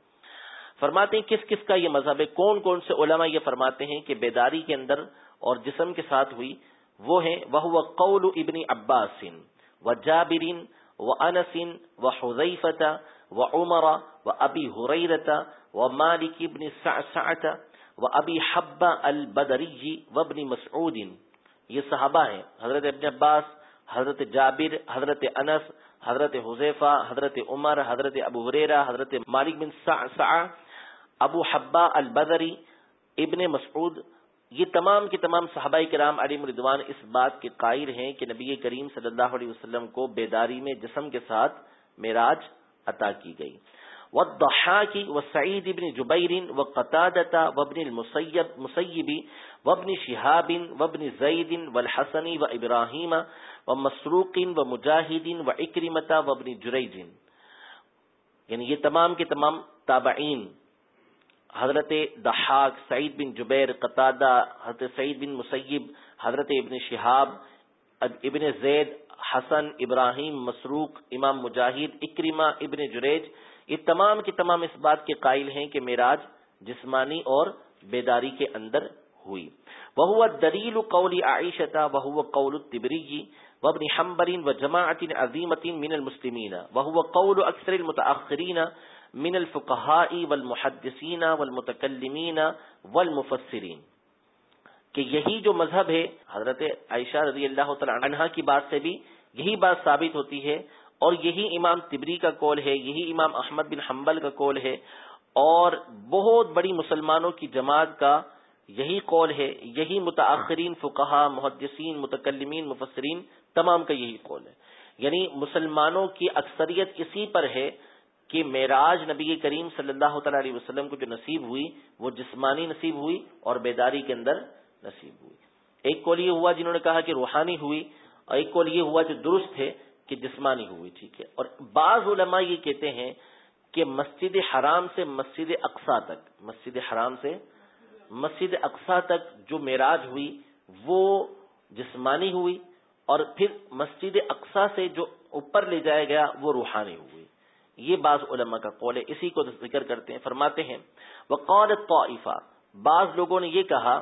فرماتے ہیں کس کس کا یہ مذہب ہے؟ کون کون سے علماء یہ فرماتے ہیں کہ بیداری کے اندر اور جسم کے ساتھ ہوئی وہ ہیں وہ قول ابن عباس۔ و جابرین و انسن و حضیفت و عمر و ابی حریرتا و مالک ابن سعسعت و ابی حبا البدری و ابن مسعود۔ یہ صحابہ ہیں، حضرت ابن عباس، حضرت جابر، حضرت انس، حضرت حذیفہ، حضرت عمر، حضرت ابو حریرا حضرت مالک بن سع ابو حبا البدری، ابن مسعود یہ تمام کے تمام صحابہ کرام علی مردوان اس بات کے قائر ہیں کہ نبی کریم صلی اللہ علیہ وسلم کو بیداری میں جسم کے ساتھ معراج عطا کی گئی۔ والضحاك وسعيد بن جبير وقتادة وابن المسيب مسيب وابن شهاب وابن زيد والحسن وإبراهيم ومسروق ومجاهد وإكرمة وابن جريج۔ یعنی یہ تمام کے تمام تابعین حضرت دحاق سعید بن جبیر، قطادہ حضرت سعید بن مسیب، حضرت ابن شہاب، ابن زید، حسن، ابراہیم، مسروق، امام مجاہد اکریمہ ابن جریج، یہ تمام کی تمام اس بات کے قائل ہیں کہ میراج جسمانی اور بیداری کے اندر ہوئی۔ وہ دلیل قول عائشتا وہ قول تبری وابن حنبل وجماعة عظيمة من المسلمين وهو قول أكثر المتأخرين من الفقهاء والمحدثين والمتكلمين والمفسرين کہ یہی جو مذہب ہے، حضرت عائشہ رضی اللہ تعالی عنہ کی بات سے بھی یہی بات ثابت ہوتی ہے، اور یہی امام تبری کا کول ہے، یہی امام احمد بن حنبل کا کول ہے، اور بہت بڑی مسلمانوں کی جماعت کا یہی قول ہے، یہی متاثرین فقہا، محدثین، متکلمین، مفسرین، تمام کا یہی قول ہے۔ یعنی مسلمانوں کی اکثریت اسی پر ہے کہ معراج نبی کریم صلی اللہ تعالی علیہ وسلم کو جو نصیب ہوئی، وہ جسمانی نصیب ہوئی اور بیداری کے اندر نصیب ہوئی۔ ایک کول یہ ہوا جنہوں نے کہا کہ روحانی ہوئی اور ایک کول یہ ہوا جو درست ہے کہ جسمانی ہوئی، ٹھیک ہے۔ اور بعض علماء یہ کہتے ہیں کہ مسجد حرام سے مسجد اقسا تک، مسجد حرام سے مسجد اقسا تک جو معراج ہوئی، وہ جسمانی ہوئی اور پھر مسجد اقسا سے جو اوپر لے جایا گیا، وہ روحانی ہوئی۔ یہ بعض علماء کا قول ہے، اسی کو ذکر کرتے ہیں، فرماتے ہیں وہ قول طائفہ بعض لوگوں نے یہ کہا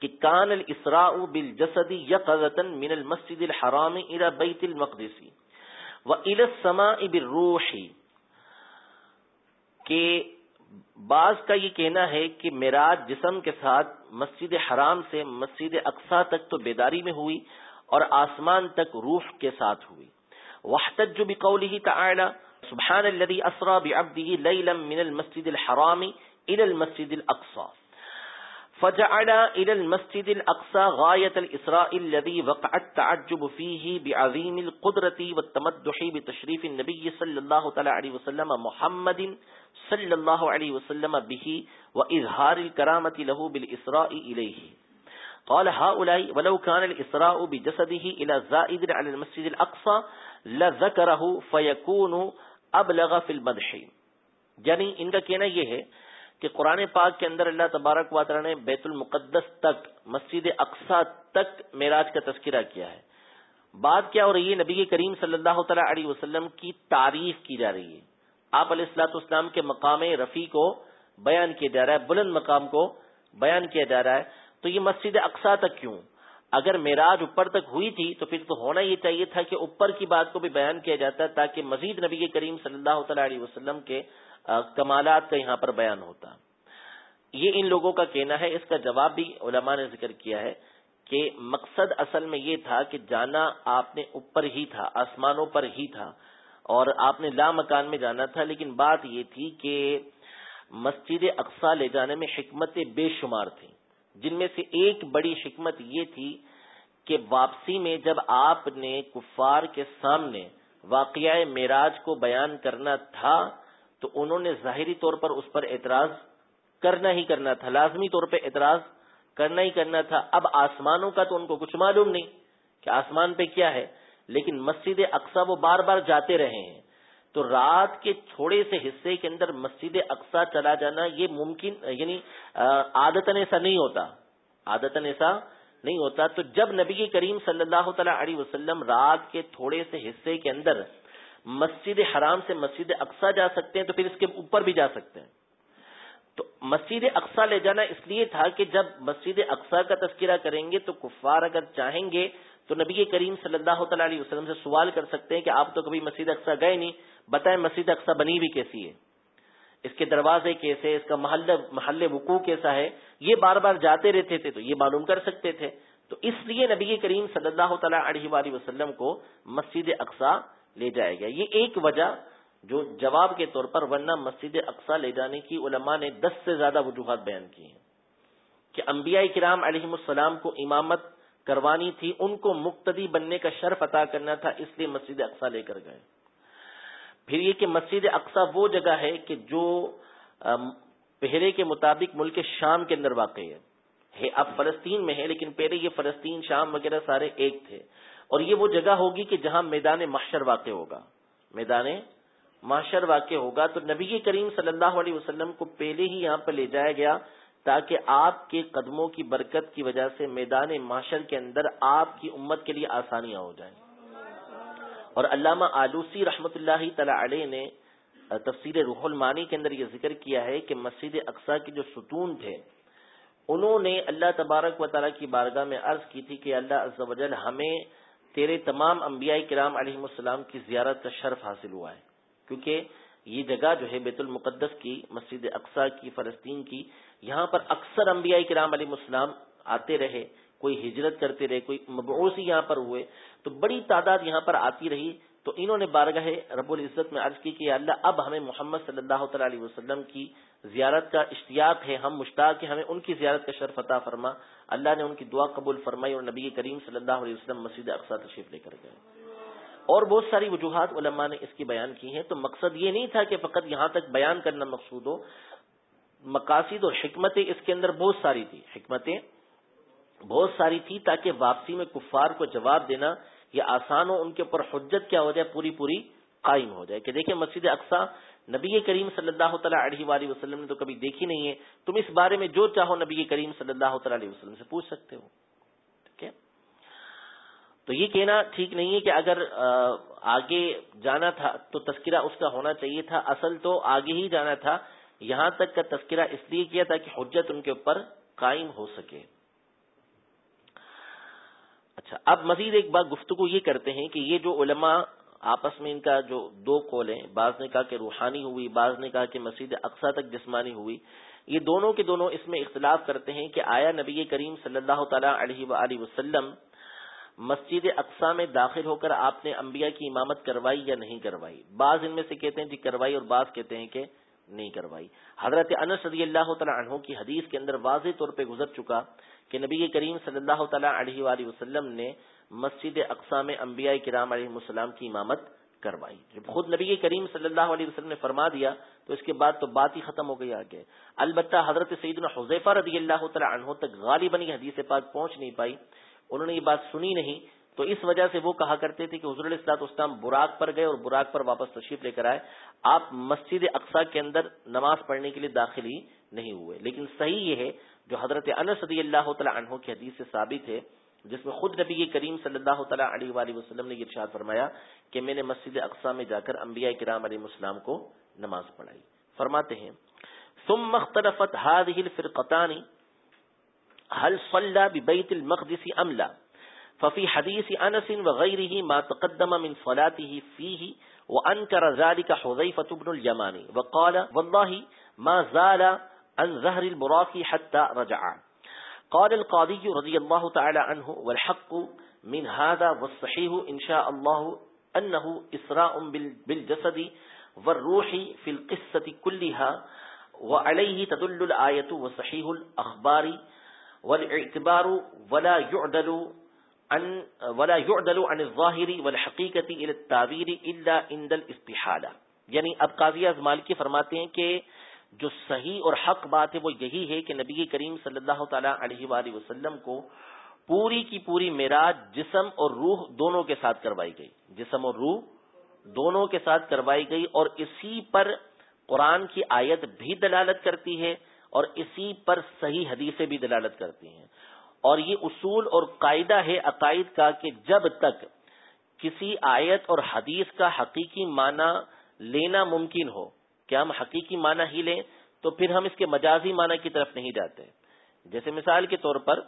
کہ کان الاسراء بالجسد یقظتا من المسجد الحرام الى بیت المقدس و الى السماء بالروح۔ کہ بعض کا یہ کہنا ہے کہ میراج جسم کے ساتھ مسجد حرام سے مسجد اقسا تک تو بیداری میں ہوئی اور آسمان تک روح کے ساتھ ہوئی۔ وحتج بقوله تعالى سبحان الذي اسرى بعبده ليلا من المسجد الحرام الى المسجد الاقصى فجعل الى المسجد الاقصى غايه الاسراء الذي وقع التعجب فيه بعظيم القدره والتمدح بتشريف النبي صلى الله تعالى عليه وسلم محمد صلى الله عليه وسلم به واظهار الكرامه له بالاسراء اليه قال هؤلاء ولو كان الاسراء بجسده الى زائد على المسجد الاقصى لذكره فيكون ابلغ في المدح. یعنی ان کا کہنا یہ ہے کہ قرآن پاک کے اندر اللہ تبارک و تعالی نے بیت المقدس تک، مسجد اقسا تک معراج کا تذکرہ کیا ہے۔ بات کیا ہو رہی ہے؟ نبی کریم صلی اللہ تعالی علیہ وسلم کی تعریف کی جا رہی ہے۔ آپ علیہ السلاط اسلام کے مقام رفیع کو بیان کیا جا رہا ہے، بلند مقام کو بیان کیا جا رہا ہے۔ تو یہ مسجد اقسا تک کیوں؟ اگر معراج اوپر تک ہوئی تھی تو پھر تو ہونا یہ چاہیے تھا کہ اوپر کی بات کو بھی بیان کیا جاتا تاکہ مزید نبی کریم صلی اللہ تعالی علیہ وسلم کے کمالات کا یہاں پر بیان ہوتا۔ یہ ان لوگوں کا کہنا ہے، اس کا جواب بھی علماء نے ذکر کیا ہے کہ مقصد اصل میں یہ تھا کہ جانا آپ نے اوپر ہی تھا، آسمانوں پر ہی تھا، اور آپ نے لا مکان میں جانا تھا، لیکن بات یہ تھی کہ مسجد اقسا لے جانے میں حکمتیں بے شمار تھیں۔ جن میں سے ایک بڑی حکمت یہ تھی کہ واپسی میں جب آپ نے کفار کے سامنے واقعہ معراج کو بیان کرنا تھا، تو انہوں نے ظاہری طور پر اس پر اعتراض کرنا ہی کرنا تھا، لازمی طور پہ اعتراض کرنا ہی کرنا تھا۔ اب آسمانوں کا تو ان کو کچھ معلوم نہیں کہ آسمان پہ کیا ہے، لیکن مسجد اقسا وہ بار بار جاتے رہے ہیں۔ تو رات کے تھوڑے سے حصے کے اندر مسجد اقسا چلا جانا یہ ممکن یعنی عادتن ایسا نہیں ہوتا۔ عادتن ایسا نہیں ہوتا۔ تو جب نبی کریم صلی اللہ تعالی علیہ وسلم رات کے تھوڑے سے حصے کے اندر مسجد حرام سے مسجد اقسا جا سکتے ہیں تو پھر اس کے اوپر بھی جا سکتے ہیں۔ تو مسجد اقسا لے جانا اس لیے تھا کہ جب مسجد اقسا کا تذکرہ کریں گے تو کفار اگر چاہیں گے تو نبی کریم صلی اللہ تعالی علیہ وسلم سے سوال کر سکتے ہیں کہ آپ تو کبھی مسجد اقسا گئے نہیں۔ بتائیں مسجد اقسا بنی بھی کیسی ہے؟ اس کے دروازے کیسے اس کا محل محل وقوع کیسا ہے؟ یہ بار بار جاتے رہتے تھے تو یہ معلوم کر سکتے تھے۔ تو اس لیے نبی کریم صلی اللہ تعالیٰ علیہ وسلم کو مسجد اقسا لے جایا گیا۔ یہ ایک وجہ جو جواب کے طور پر ورنہ مسجد اقسا لے جانے کی علماء نے دس سے زیادہ وجوہات بیان کی ہیں۔ کہ انبیاء کرام علیہ السلام کو امامت کروانی تھی، ان کو مقتدی بننے کا شرف عطا کرنا تھا، اس لیے مسجد اقسا لے کر گئے۔ پھر یہ کہ مسجد اقسا وہ جگہ ہے کہ جو پہرے کے مطابق ملک شام کے اندر واقع ہے۔ اب فلسطین میں ہے، لیکن پہلے یہ فلسطین، شام وغیرہ سارے ایک تھے۔ اور یہ وہ جگہ ہوگی کہ جہاں میدان محشر واقع ہوگا۔ میدان محشر واقع ہوگا۔ تو نبی کریم صلی اللہ علیہ وسلم کو پہلے ہی یہاں پر لے جایا گیا تاکہ آپ کے قدموں کی برکت کی وجہ سے میدان معاشر کے اندر آپ کی امت کے لیے آسانیاں ہو جائیں۔ اور علامہ آلوسی رحمت اللہ تعالی علیہ نے تفسیر روح المانی کے اندر یہ ذکر کیا ہے کہ مسجد اقسا کے جو ستون تھے، انہوں نے اللہ تبارک و تعالیٰ کی بارگاہ میں عرض کی تھی کہ اللہ عز و جل ہمیں تیرے تمام انبیاء کرام علیہ السلام کی زیارت کا شرف حاصل ہوا ہے۔ کیونکہ یہ جگہ جو ہے بیت المقدس کی، مسجد اقسا کی، فلسطین کی، یہاں پر اکثر انبیاء کرام علیہ السلام آتے رہے۔ کوئی ہجرت کرتے رہے، کوئی مبعوث یہاں پر ہوئے، تو بڑی تعداد یہاں پر آتی رہی۔ تو انہوں نے بارگاہ رب العزت میں عرض کی کہ اللہ، اب ہمیں محمد صلی اللہ تعالی علیہ وسلم کی زیارت کا اشتیاق ہے، ہم مشتاق ہیں، ہمیں ان کی زیارت کا شرف عطا فرما۔ اللہ نے ان کی دعا قبول فرمائی اور نبی کریم صلی اللہ علیہ وسلم مسجد اقسا تشریف لے کر گئے۔ اور بہت ساری وجوہات علماء نے اس کی بیان کی ہیں۔ تو مقصد یہ نہیں تھا کہ فقط یہاں تک بیان کرنا مقصود ہو، مقاصد اور حکمتیں اس کے اندر بہت ساری تھی حکمتیں بہت ساری تھی تاکہ واپسی میں کفار کو جواب دینا یہ آسان ہو، ان کے اوپر حجت کیا ہو جائے، پوری پوری قائم ہو جائے۔ کہ دیکھیں مسجد اقسا نبی کریم صلی اللہ تعالیٰ علیہ وآلہ وسلم نے تو کبھی دیکھی نہیں ہے۔ تم اس بارے میں جو چاہو نبی کریم صلی اللہ تعالیٰ علیہ وسلم سے پوچھ سکتے ہو۔ ٹھیک ہے؟ تو یہ کہنا ٹھیک نہیں ہے کہ اگر آگے جانا تھا تو تذکرہ اس کا ہونا چاہیے تھا۔ اصل تو آگے ہی جانا تھا۔ یہاں تک کا تذکرہ اس لیے کیا تھا کہ حجت ان کے اوپر قائم ہو سکے۔ اچھا اب مزید ایک بات گفتگو یہ کرتے ہیں کہ یہ جو علماء آپس میں ان کا جو دو قول ہیں، بعض نے کہا کہ روحانی ہوئی، بعض نے کہا کہ مسجد اقسا تک جسمانی ہوئی، یہ دونوں کے دونوں اس میں اختلاف کرتے ہیں کہ آیا نبی کریم صلی اللہ تعالی علیہ وآلہ وسلم مسجد اقسا میں داخل ہو کر آپ نے انبیاء کی امامت کروائی یا نہیں کروائی؟ بعض ان میں سے کہتے ہیں جی کروائی اور بعض کہتے ہیں کہ نہیں کروائی۔ حضرت انس رضی اللہ تعالیٰ عنہ کی حدیث کے اندر واضح طور پہ گزر چکا کہ نبی کریم صلی اللہ تعالیٰ علیہ وآلہ وسلم نے مسجد اقسا میں انبیاء کرام علیہ السلام کی امامت کروائی۔ جب خود نبی کریم صلی اللہ علیہ وسلم نے فرما دیا تو اس کے بعد تو بات ہی ختم ہو گئی آگے۔ البتہ حضرت سیدنا حضیفہ رضی اللہ تعالیٰ عنہ تک غالباً حدیث پاک پہنچ نہیں پائی۔ انہوں نے یہ بات سنی نہیں۔ تو اس وجہ سے وہ کہا کرتے تھے کہ حضر الاسلاط اسلام براق پر گئے اور براق پر واپس تشریف لے کر آئے۔ آپ مسجد اقسا کے اندر نماز پڑھنے کے لیے داخل ہی نہیں ہوئے۔ لیکن صحیح یہ ہے جو حضرت انس صدی اللہ تعالیٰ عنہ کی حدیث سے ثابت ہے، جس میں خود نبی کریم صلی اللہ تعالیٰ علیہ وآلہ وسلم نے یہ ارشاد فرمایا کہ میں نے مسجد اقسا میں جا کر انبیاء کرام علیہ السلام کو نماز پڑھائی۔ فرماتے ہیں، ثم اختلفت هذه الفرقتان، هل صلى ببيت المقدس ام لا؟ ففي حديث انس وغيره ما تقدم من صلاته فيه وانكر ذلك حذيفه بن اليماني وقال والله ما زال عن ظهر البراق حتى رجع. قال القاضي رضي الله تعالى عنه، والحق من هذا والصحيح ان شاء الله انه اسراء بالجسد والروح في القصه كلها، وعليه تدل الايه وصحيح الاخبار والاعتبار ولا يعدل عن ولا يعدل عن الظاهر والحقيقه الى التعبير الا عند الاستحاله یعنی اب قاضی از مالکی فرماتے ہیں کہ جو صحیح اور حق بات ہے وہ یہی ہے کہ نبی کریم صلی اللہ تعالی علیہ وآلہ وسلم کو پوری کی پوری معراج جسم اور روح دونوں کے ساتھ کروائی گئی. جسم اور روح دونوں کے ساتھ کروائی گئی اور اسی پر قرآن کی آیت بھی دلالت کرتی ہے اور اسی پر صحیح حدیثیں بھی دلالت کرتی ہیں. اور یہ اصول اور قاعدہ ہے عقائد کا کہ جب تک کسی آیت اور حدیث کا حقیقی معنی لینا ممکن ہو کہ ہم حقیقی معنی ہی لیں، تو پھر ہم اس کے مجازی معنی کی طرف نہیں جاتے۔ جیسے مثال کے طور پر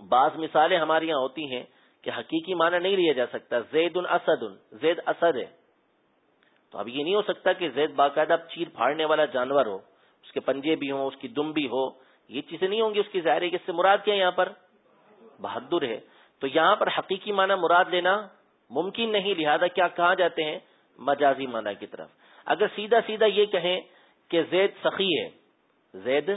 بعض مثالیں ہمارے یہاں ہوتی ہیں کہ حقیقی معنی نہیں لیا جا سکتا زید اسد زید اسد ہے۔ تو اب یہ نہیں ہو سکتا کہ زید باقاعدہ چیر پھاڑنے والا جانور ہو، اس کے پنجے بھی ہوں، اس کی دم بھی ہو یہ چیزیں نہیں ہوں گی اس کی ظاہر ہے کہ اس سے مراد کیا یہاں پر؟ بہادر ہے۔ تو یہاں پر حقیقی معنی مراد لینا ممکن نہیں، لہذا کیا کہا جاتے ہیں؟ مجازی معنی کی طرف۔ اگر سیدھا سیدھا یہ کہیں کہ زید سخی ہے، زید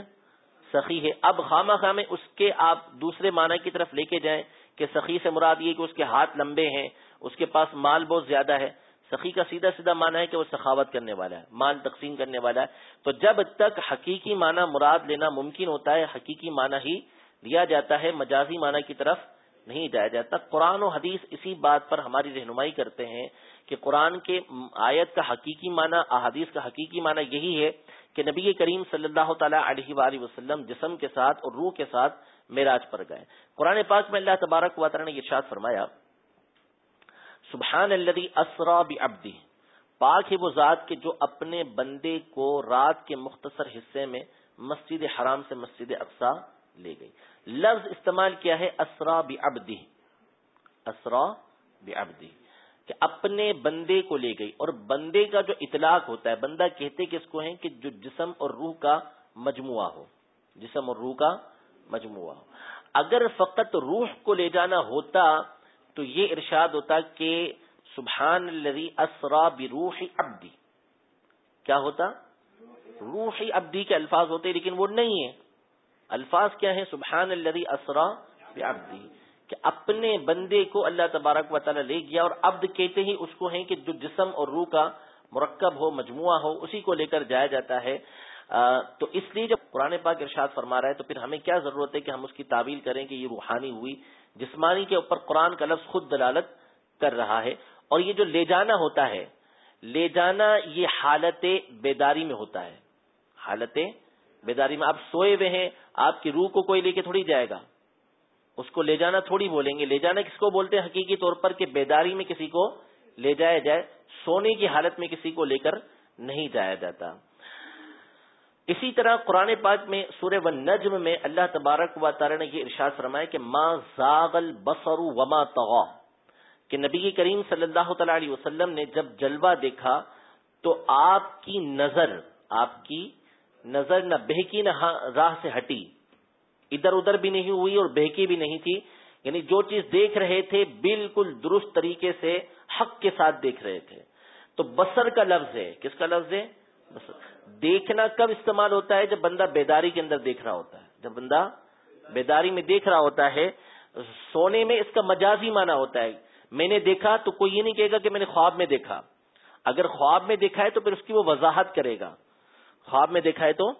سخی ہے، اب خامہ خامے اس کے آپ دوسرے معنی کی طرف لے کے جائیں کہ سخی سے مراد یہ کہ اس کے ہاتھ لمبے ہیں، اس کے پاس مال بہت زیادہ ہے۔ سخی کا سیدھا سیدھا معنی ہے کہ وہ سخاوت کرنے والا ہے، مال تقسیم کرنے والا ہے۔ تو جب تک حقیقی معنی مراد لینا ممکن ہوتا ہے، حقیقی معنی ہی لیا جاتا ہے، مجازی معنی کی طرف نہیں جایا جاتا۔ قرآن و حدیث اسی بات پر ہماری رہنمائی کرتے ہیں کہ قرآن کے آیت کا حقیقی معنی، احادیث کا حقیقی معنی یہی ہے کہ نبی کریم صلی اللہ تعالیٰ علیہ وآلہ وسلم جسم کے ساتھ اور روح کے ساتھ میراج پر گئے۔ قرآن پاک میں اللہ تبارک و تعالیٰ نے ارشاد فرمایا سبحان الذي اسرا بعبده پاک ہے وہ ذات کے جو اپنے بندے کو رات کے مختصر حصے میں مسجد حرام سے مسجد اقسا لے گئی۔ لفظ استعمال کیا ہے اسرا بعبده اسرا بعبدی کہ اپنے بندے کو لے گئی۔ اور بندے کا جو اطلاق ہوتا ہے، بندہ کہتے کس کو ہیں؟ کہ جو جسم اور روح کا مجموعہ ہو۔ جسم اور روح کا مجموعہ ہو۔ اگر فقط روح کو لے جانا ہوتا تو یہ ارشاد ہوتا کہ سبحان الذي اسرا بروح عبدی۔ کیا ہوتا؟ روح عبدی کے الفاظ ہوتے لیکن وہ نہیں ہے الفاظ کیا ہیں؟ سبحان الذي اسرا بعبدی۔ کہ اپنے بندے کو اللہ تبارک و تعالی لے گیا اور عبد کہتے ہی اس کو ہیں کہ جو جسم اور روح کا مرکب ہو، مجموعہ ہو، اسی کو لے کر جایا جاتا ہے۔ تو اس لیے جب قرآن پاک ارشاد فرما رہا ہے تو پھر ہمیں کیا ضرورت ہے کہ ہم اس کی تعویل کریں کہ یہ روحانی ہوئی جسمانی کے اوپر قرآن کا لفظ خود دلالت کر رہا ہے اور یہ جو لے جانا ہوتا ہے، لے جانا یہ حالت بیداری میں ہوتا ہے۔ حالت بیداری میں آپ سوئے ہوئے ہیں، آپ کی روح کو کوئی لے کے تھوڑی جائے گا۔ اس کو لے جانا تھوڑی بولیں گے۔ لے جانا کس کو بولتے ہیں؟ حقیقی طور پر کہ بیداری میں کسی کو لے جایا جائے، سونے کی حالت میں کسی کو لے کر نہیں جایا جاتا۔ اسی طرح قرآن پاک میں سورہ و نجم میں اللہ تبارک و تعالی نے یہ ارشاد فرمایا کہ ما زاغل بسر وما تغا کہ نبی کریم صلی اللہ تعالی علیہ وسلم نے جب جلوہ دیکھا تو آپ کی نظر، آپ کی نظر نہ بہکی نہ ہاں، راہ سے ہٹی۔ ادھر ادھر بھی نہیں ہوئی اور بہکی بھی نہیں تھی۔ یعنی جو چیز دیکھ رہے تھے بالکل درست طریقے سے حق کے ساتھ دیکھ رہے تھے۔ تو بسر کا لفظ ہے۔ کس کا لفظ ہے؟ دیکھنا کب استعمال ہوتا ہے جب بندہ بیداری کے اندر دیکھ رہا ہوتا ہے؟ جب بندہ بیداری میں دیکھ رہا ہوتا ہے، سونے میں اس کا مجازی مانا ہوتا ہے۔ میں نے دیکھا تو کوئی یہ نہیں کہے گا کہ میں نے خواب میں دیکھا۔ اگر خواب میں دیکھا ہے تو پھر اس کی وہ وضاحت کرے گا۔ خواب میں دیکھا ہے تو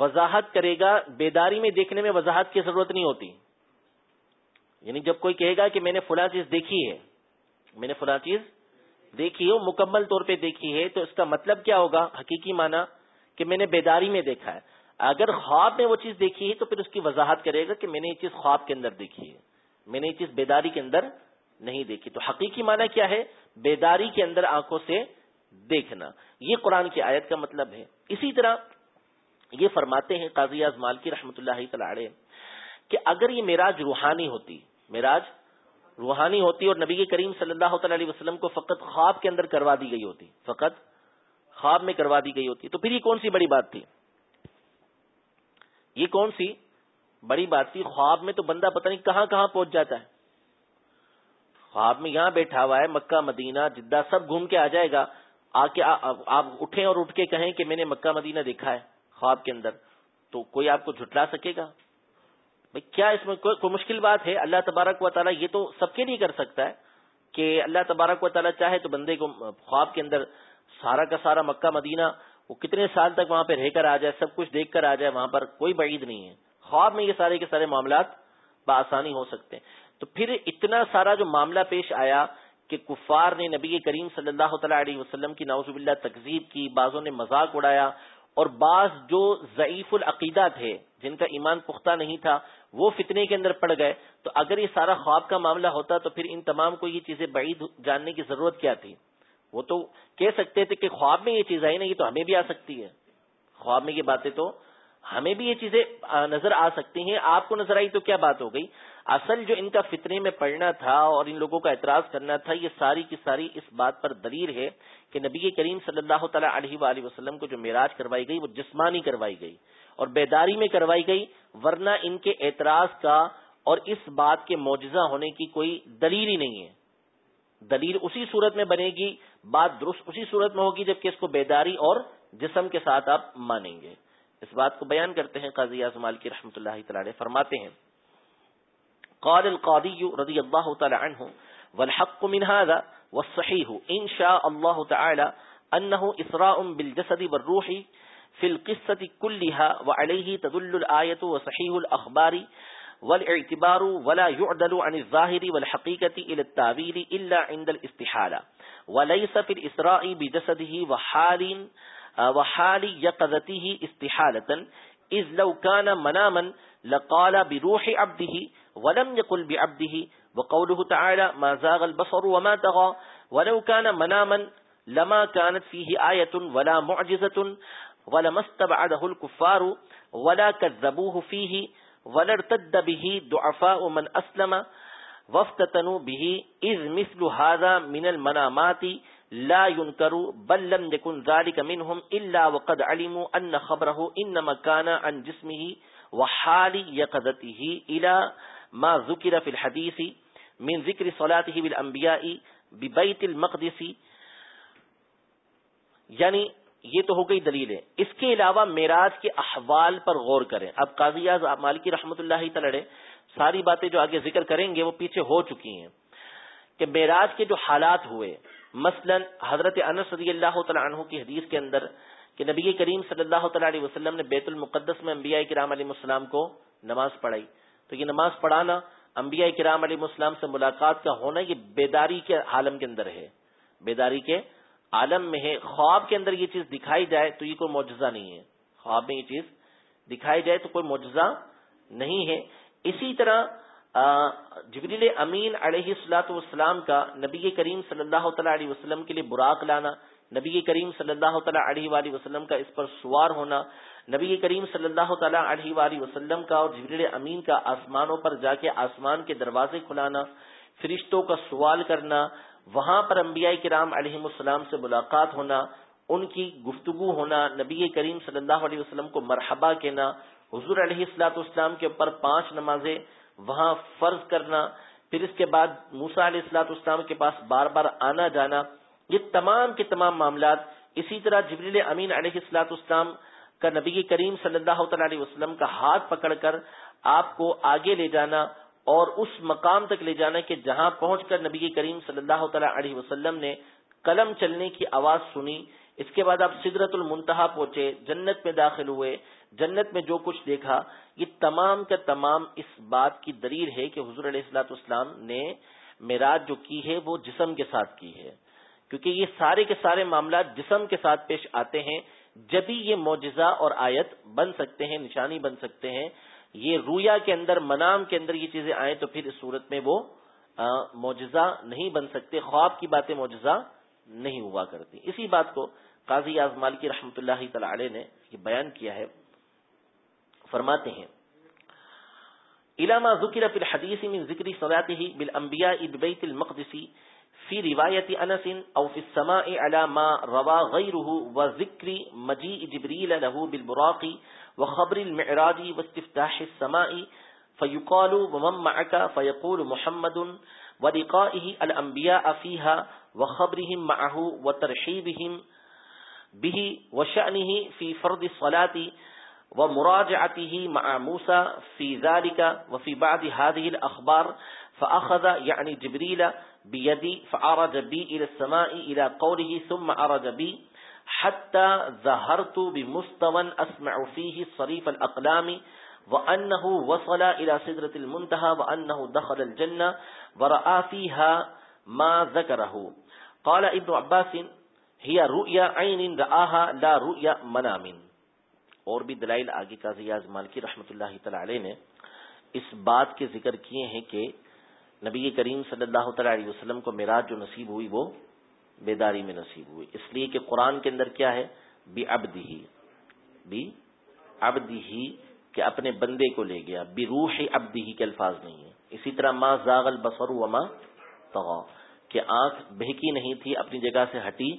وضاحت کرے گا۔ بیداری میں دیکھنے میں وضاحت کی ضرورت نہیں ہوتی۔ یعنی جب کوئی کہے گا کہ میں نے فلاں چیز دیکھی ہے، میں نے فلاں چیز دیکھی ہو، مکمل طور پہ دیکھی ہے، تو اس کا مطلب کیا ہوگا؟ حقیقی معنی کہ میں نے بیداری میں دیکھا ہے۔ اگر خواب میں وہ چیز دیکھی ہے، تو پھر اس کی وضاحت کرے گا کہ میں نے یہ چیز خواب کے اندر دیکھی ہے۔ میں نے یہ چیز بیداری کے اندر نہیں دیکھی۔ تو حقیقی معنی کیا ہے؟ بیداری کے اندر آنکھوں سے دیکھنا۔ یہ قرآن کی آیت کا مطلب ہے۔ اسی طرح یہ فرماتے ہیں قاضی اعظمال کی رحمت اللہ تعالی کہ اگر یہ میراج روحانی ہوتی میراج روحانی ہوتی اور نبی کریم صلی اللہ تعالی علیہ وسلم کو فقط خواب کے اندر کروا دی گئی ہوتی، فقط خواب میں کروا دی گئی ہوتی۔ تو پھر یہ کون سی بڑی بات تھی؟ یہ کون سی بڑی بات تھی؟ خواب میں تو بندہ پتہ نہیں کہاں کہاں پہنچ جاتا ہے۔ خواب میں یہاں بیٹھا ہوا ہے، مکہ، مدینہ، جدہ، سب گھوم کے آ جائے گا۔ آ کے آپ اٹھیں اور اٹھ کے کہیں کہ میں نے مکہ، مدینہ دیکھا ہے خواب کے اندر۔ تو کوئی آپ کو جھٹلا سکے گا؟ کیا اس میں کوئی مشکل بات ہے؟ اللہ تبارک و تعالیٰ یہ تو سب کے لیے کر سکتا ہے کہ اللہ تبارک و تعالیٰ چاہے تو بندے کو خواب کے اندر سارا کا سارا مکہ، مدینہ، وہ کتنے سال تک وہاں پہ رہ کر آ جائے، سب کچھ دیکھ کر آ جائے، وہاں پر کوئی بعید نہیں ہے۔ خواب میں یہ سارے کے سارے معاملات بآسانی ہو سکتے ہیں۔ تو پھر اتنا سارا جو معاملہ پیش آیا کہ کفار نے نبی کریم صلی اللہ تعالی علیہ وسلم کی نوزب اللہ تقزیب کی، بعضوں نے مذاق اڑایا اور بعض جو ضعیف العقیدہ تھے، جن کا ایمان پختہ نہیں تھا، وہ فتنے کے اندر پڑ گئے۔ تو اگر یہ سارا خواب کا معاملہ ہوتا تو پھر ان تمام کو یہ چیزیں بعید جاننے کی ضرورت کیا تھی؟ وہ تو کہہ سکتے تھے کہ خواب میں یہ چیز آئی نا یہ تو ہمیں بھی آ سکتی ہے۔ خواب میں یہ باتیں تو ہمیں بھی یہ چیزیں نظر آ سکتی ہیں۔ آپ کو نظر آئی تو کیا بات ہو گئی؟ اصل جو ان کا فتنے میں پڑنا تھا اور ان لوگوں کا اعتراض کرنا تھا، یہ ساری کی ساری اس بات پر دلیل ہے کہ نبی کریم صلی اللہ تعالیٰ علیہ وآلہ وسلم کو جو میراج کروائی گئی، وہ جسمانی کروائی گئی اور بیداری میں کروائی گئی، ورنہ ان کے اعتراض کا اور اس بات کے معجزہ ہونے کی کوئی دلیل ہی نہیں ہے۔ دلیل اسی صورت میں بنے گی، بات درست اسی صورت میں ہوگی جبکہ اس کو بیداری اور جسم کے ساتھ آپ مانیں گے۔ اس بات کو بیان کرتے ہیں قاضی اعظم کی رحمۃ اللہ تعالی فرماتے ہیں، قال القاضي رضي الله تعالى عنه والحق من هذا والصحيح إن شاء الله تعالى أنه إسراء بالجسد والروح في القصة كلها وعليه تدل الآية وصحيح الأخبار والاعتبار ولا يعدل عن الظاهر والحقيقة إلى التابير إلا عند الاستحالة وليس في الإسراء بجسده وحال وحال يقظته استحالة إذ لو كان مناما لقال بروح عبده ولم يقل بعبده وقوله تعالى ما زاغ البصر وما تغى ولو كان مناما لما كانت فيه آية ولا معجزة ولما استبعده الكفار ولا كذبوه فيه ولا ارتد به دعفاء من أسلم وفتتنو به اذ مثل هذا من المنامات لا ينكر بل لم يكن ذلك منهم الا وقد علموا ان خبره انما كان عن جسمه وحال يقظته الى ما ذكر في الحديث من ذکر صلاته بالانبیاء ببیت المقدس. یعنی یہ تو ہو گئی دلیل ہے۔ اس کے علاوہ میراج کے احوال پر غور کریں۔ اب قاضی مالکی رحمت اللہ تلڑے ساری باتیں جو آگے ذکر کریں گے وہ پیچھے ہو چکی ہیں کہ میراج کے جو حالات ہوئے مثلا حضرت انس رضی اللہ تعالیٰ عنہ کی حدیث کے اندر کہ نبی کریم صلی اللہ تعالیٰ علیہ وسلم نے بیت المقدس میں انبیاء کرام علیہ السلام کو نماز پڑھائی۔ تو یہ نماز پڑھانا انبیاء کرام علیہ السلام سے ملاقات کا ہونا یہ بیداری کے عالم کے اندر ہے۔ بیداری کے عالم میں ہے۔ خواب کے اندر یہ چیز دکھائی جائے تو یہ کوئی معجزہ نہیں ہے۔ خواب میں یہ چیز دکھائی جائے تو کوئی معجزہ نہیں ہے۔ اسی طرح جبریل امین علیہ السلاۃ والسلام کا نبی کریم صلی اللہ تعالی علیہ وسلم کے لیے براق لانا، نبی کریم صلی اللہ تعالیٰ علیہ وآلہ وسلم کا اس پر سوار ہونا، نبی کریم صلی اللہ تعالیٰ علیہ وآلہ وسلم کا اور جبریل امین کا آسمانوں پر جا کے آسمان کے دروازے کھلانا، فرشتوں کا سوال کرنا، وہاں پر انبیاء کرام علیہ السلام سے ملاقات ہونا، ان کی گفتگو ہونا، نبی کریم صلی اللہ علیہ وسلم کو مرحبا کہنا، حضور علیہ السلاط اسلام کے اوپر پانچ نمازیں وہاں فرض کرنا، پھر اس کے بعد موسا علیہ السلاط اسلام کے پاس بار بار آنا جانا، یہ تمام کے تمام معاملات اسی طرح جبریل امین علیہ السلاط اسلام کا نبی کریم صلی اللہ تعالی علیہ وسلم کا ہاتھ پکڑ کر آپ کو آگے لے جانا اور اس مقام تک لے جانا کہ جہاں پہنچ کر نبی کریم صلی اللہ تعالی علیہ وسلم نے قلم چلنے کی آواز سنی۔ اس کے بعد آپ سدرت المنتہا پہنچے، جنت میں داخل ہوئے۔ جنت میں جو کچھ دیکھا، یہ تمام کا تمام اس بات کی دلیل ہے کہ حضور علیہ السلاط اسلام نے میراج جو کی ہے وہ جسم کے ساتھ کی ہے۔ کیونکہ یہ سارے کے سارے معاملات جسم کے ساتھ پیش آتے ہیں۔ جبھی یہ معجزہ اور آیت بن سکتے ہیں، نشانی بن سکتے ہیں، یہ رویا کے اندر، منام کے اندر یہ چیزیں آئیں تو پھر اس صورت میں وہ معجزہ نہیں بن سکتے، خواب کی باتیں معجزہ نہیں ہوا کرتی۔ اسی بات کو قاضی اعظمال کی رحمت اللہ تعالی نے یہ بیان کیا ہے۔ فرماتے ہیں۔ علامہ ذکر فی الحدیث من ذکر صلاته بالانبیاء ببیت المقدسی في رواية أنس أو في السماء على ما روى غيره وذكر مجيء جبريل له بالبراق وخبر المعراج واستفتاح السماء فيقال ومن معك فيقول محمد ولقائه الأنبياء فيها وخبرهم معه وترحيبهم به وشأنه في فرض الصلاة ومراجعته مع موسى في ذلك وفي بعض هذه الأخبار، فأخذ يعني جبريل بيدي فعرج بي إلى السماء إلى قوله ثم عرج بي، حتى ظهرت بمستوى أسمع فيه صريف الأقلام، وأنه وصل إلى سدرة المنتهى، وأنه دخل الجنة، ورأى فيها ما ذكره. قال ابن عباس، هي رؤيا عين رآها لا رؤيا منام. اور بھی دلائل آگے کا زیاز مالکی رحمت اللہ تعالی علیہ نے اس بات کے ذکر کیے ہیں کہ نبی کریم صلی اللہ تعالی علیہ وسلم کو میراج جو نصیب ہوئی وہ بیداری میں نصیب ہوئی۔ اس لیے کہ قرآن کے اندر کیا ہے؟ بی ابدی بی ابدی کہ اپنے بندے کو لے گیا۔ بی روح ابدی کے الفاظ نہیں ہے اسی طرح ماں زاغل بسر وما تغا کہ آنکھ بہکی نہیں تھی، اپنی جگہ سے ہٹی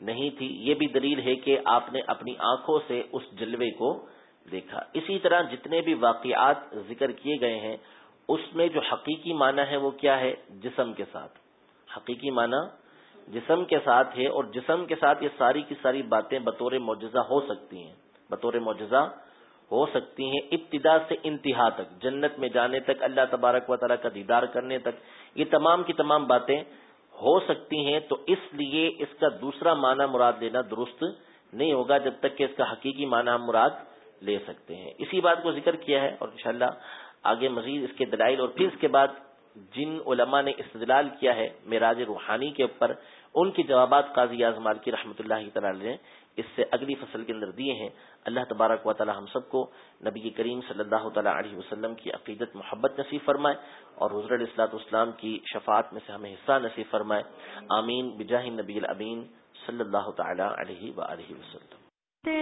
نہیں تھی۔ یہ بھی دلیل ہے کہ آپ نے اپنی آنکھوں سے اس جلوے کو دیکھا۔ اسی طرح جتنے بھی واقعات ذکر کیے گئے ہیں، اس میں جو حقیقی معنی ہے وہ کیا ہے؟ جسم کے ساتھ۔ حقیقی معنی جسم کے ساتھ ہے اور جسم کے ساتھ یہ ساری کی ساری باتیں بطور معجزہ ہو سکتی ہیں۔ بطور معجزہ ہو سکتی ہیں۔ ابتدا سے انتہا تک، جنت میں جانے تک، اللہ تبارک و تعالیٰ کا دیدار کرنے تک، یہ تمام کی تمام باتیں ہو سکتی ہیں، تو اس لیے اس کا دوسرا معنی مراد لینا درست نہیں ہوگا جب تک کہ اس کا حقیقی معنی ہم مراد لے سکتے ہیں۔ اسی بات کو ذکر کیا ہے اور انشاءاللہ آگے مزید اس کے دلائل اور پھر اس کے بعد جن علماء نے استدلال کیا ہے میراج روحانی کے اوپر، ان کے جوابات قاضی اعظم کی رحمتہ اللہ تعالی نے اس سے اگلی فصل کے اندر دیے ہیں۔ اللہ تبارک و تعالی ہم سب کو نبی کریم صلی اللہ تعالیٰ علیہ وسلم کی عقیدت، محبت نصیب فرمائے اور حضرت اصلاۃ اسلام کی شفاعت میں سے ہمیں حصہ نصیب فرمائے۔ آمین۔ بجاہ نبی الامین صلی اللہ تعالیٰ علیہ و وسلم۔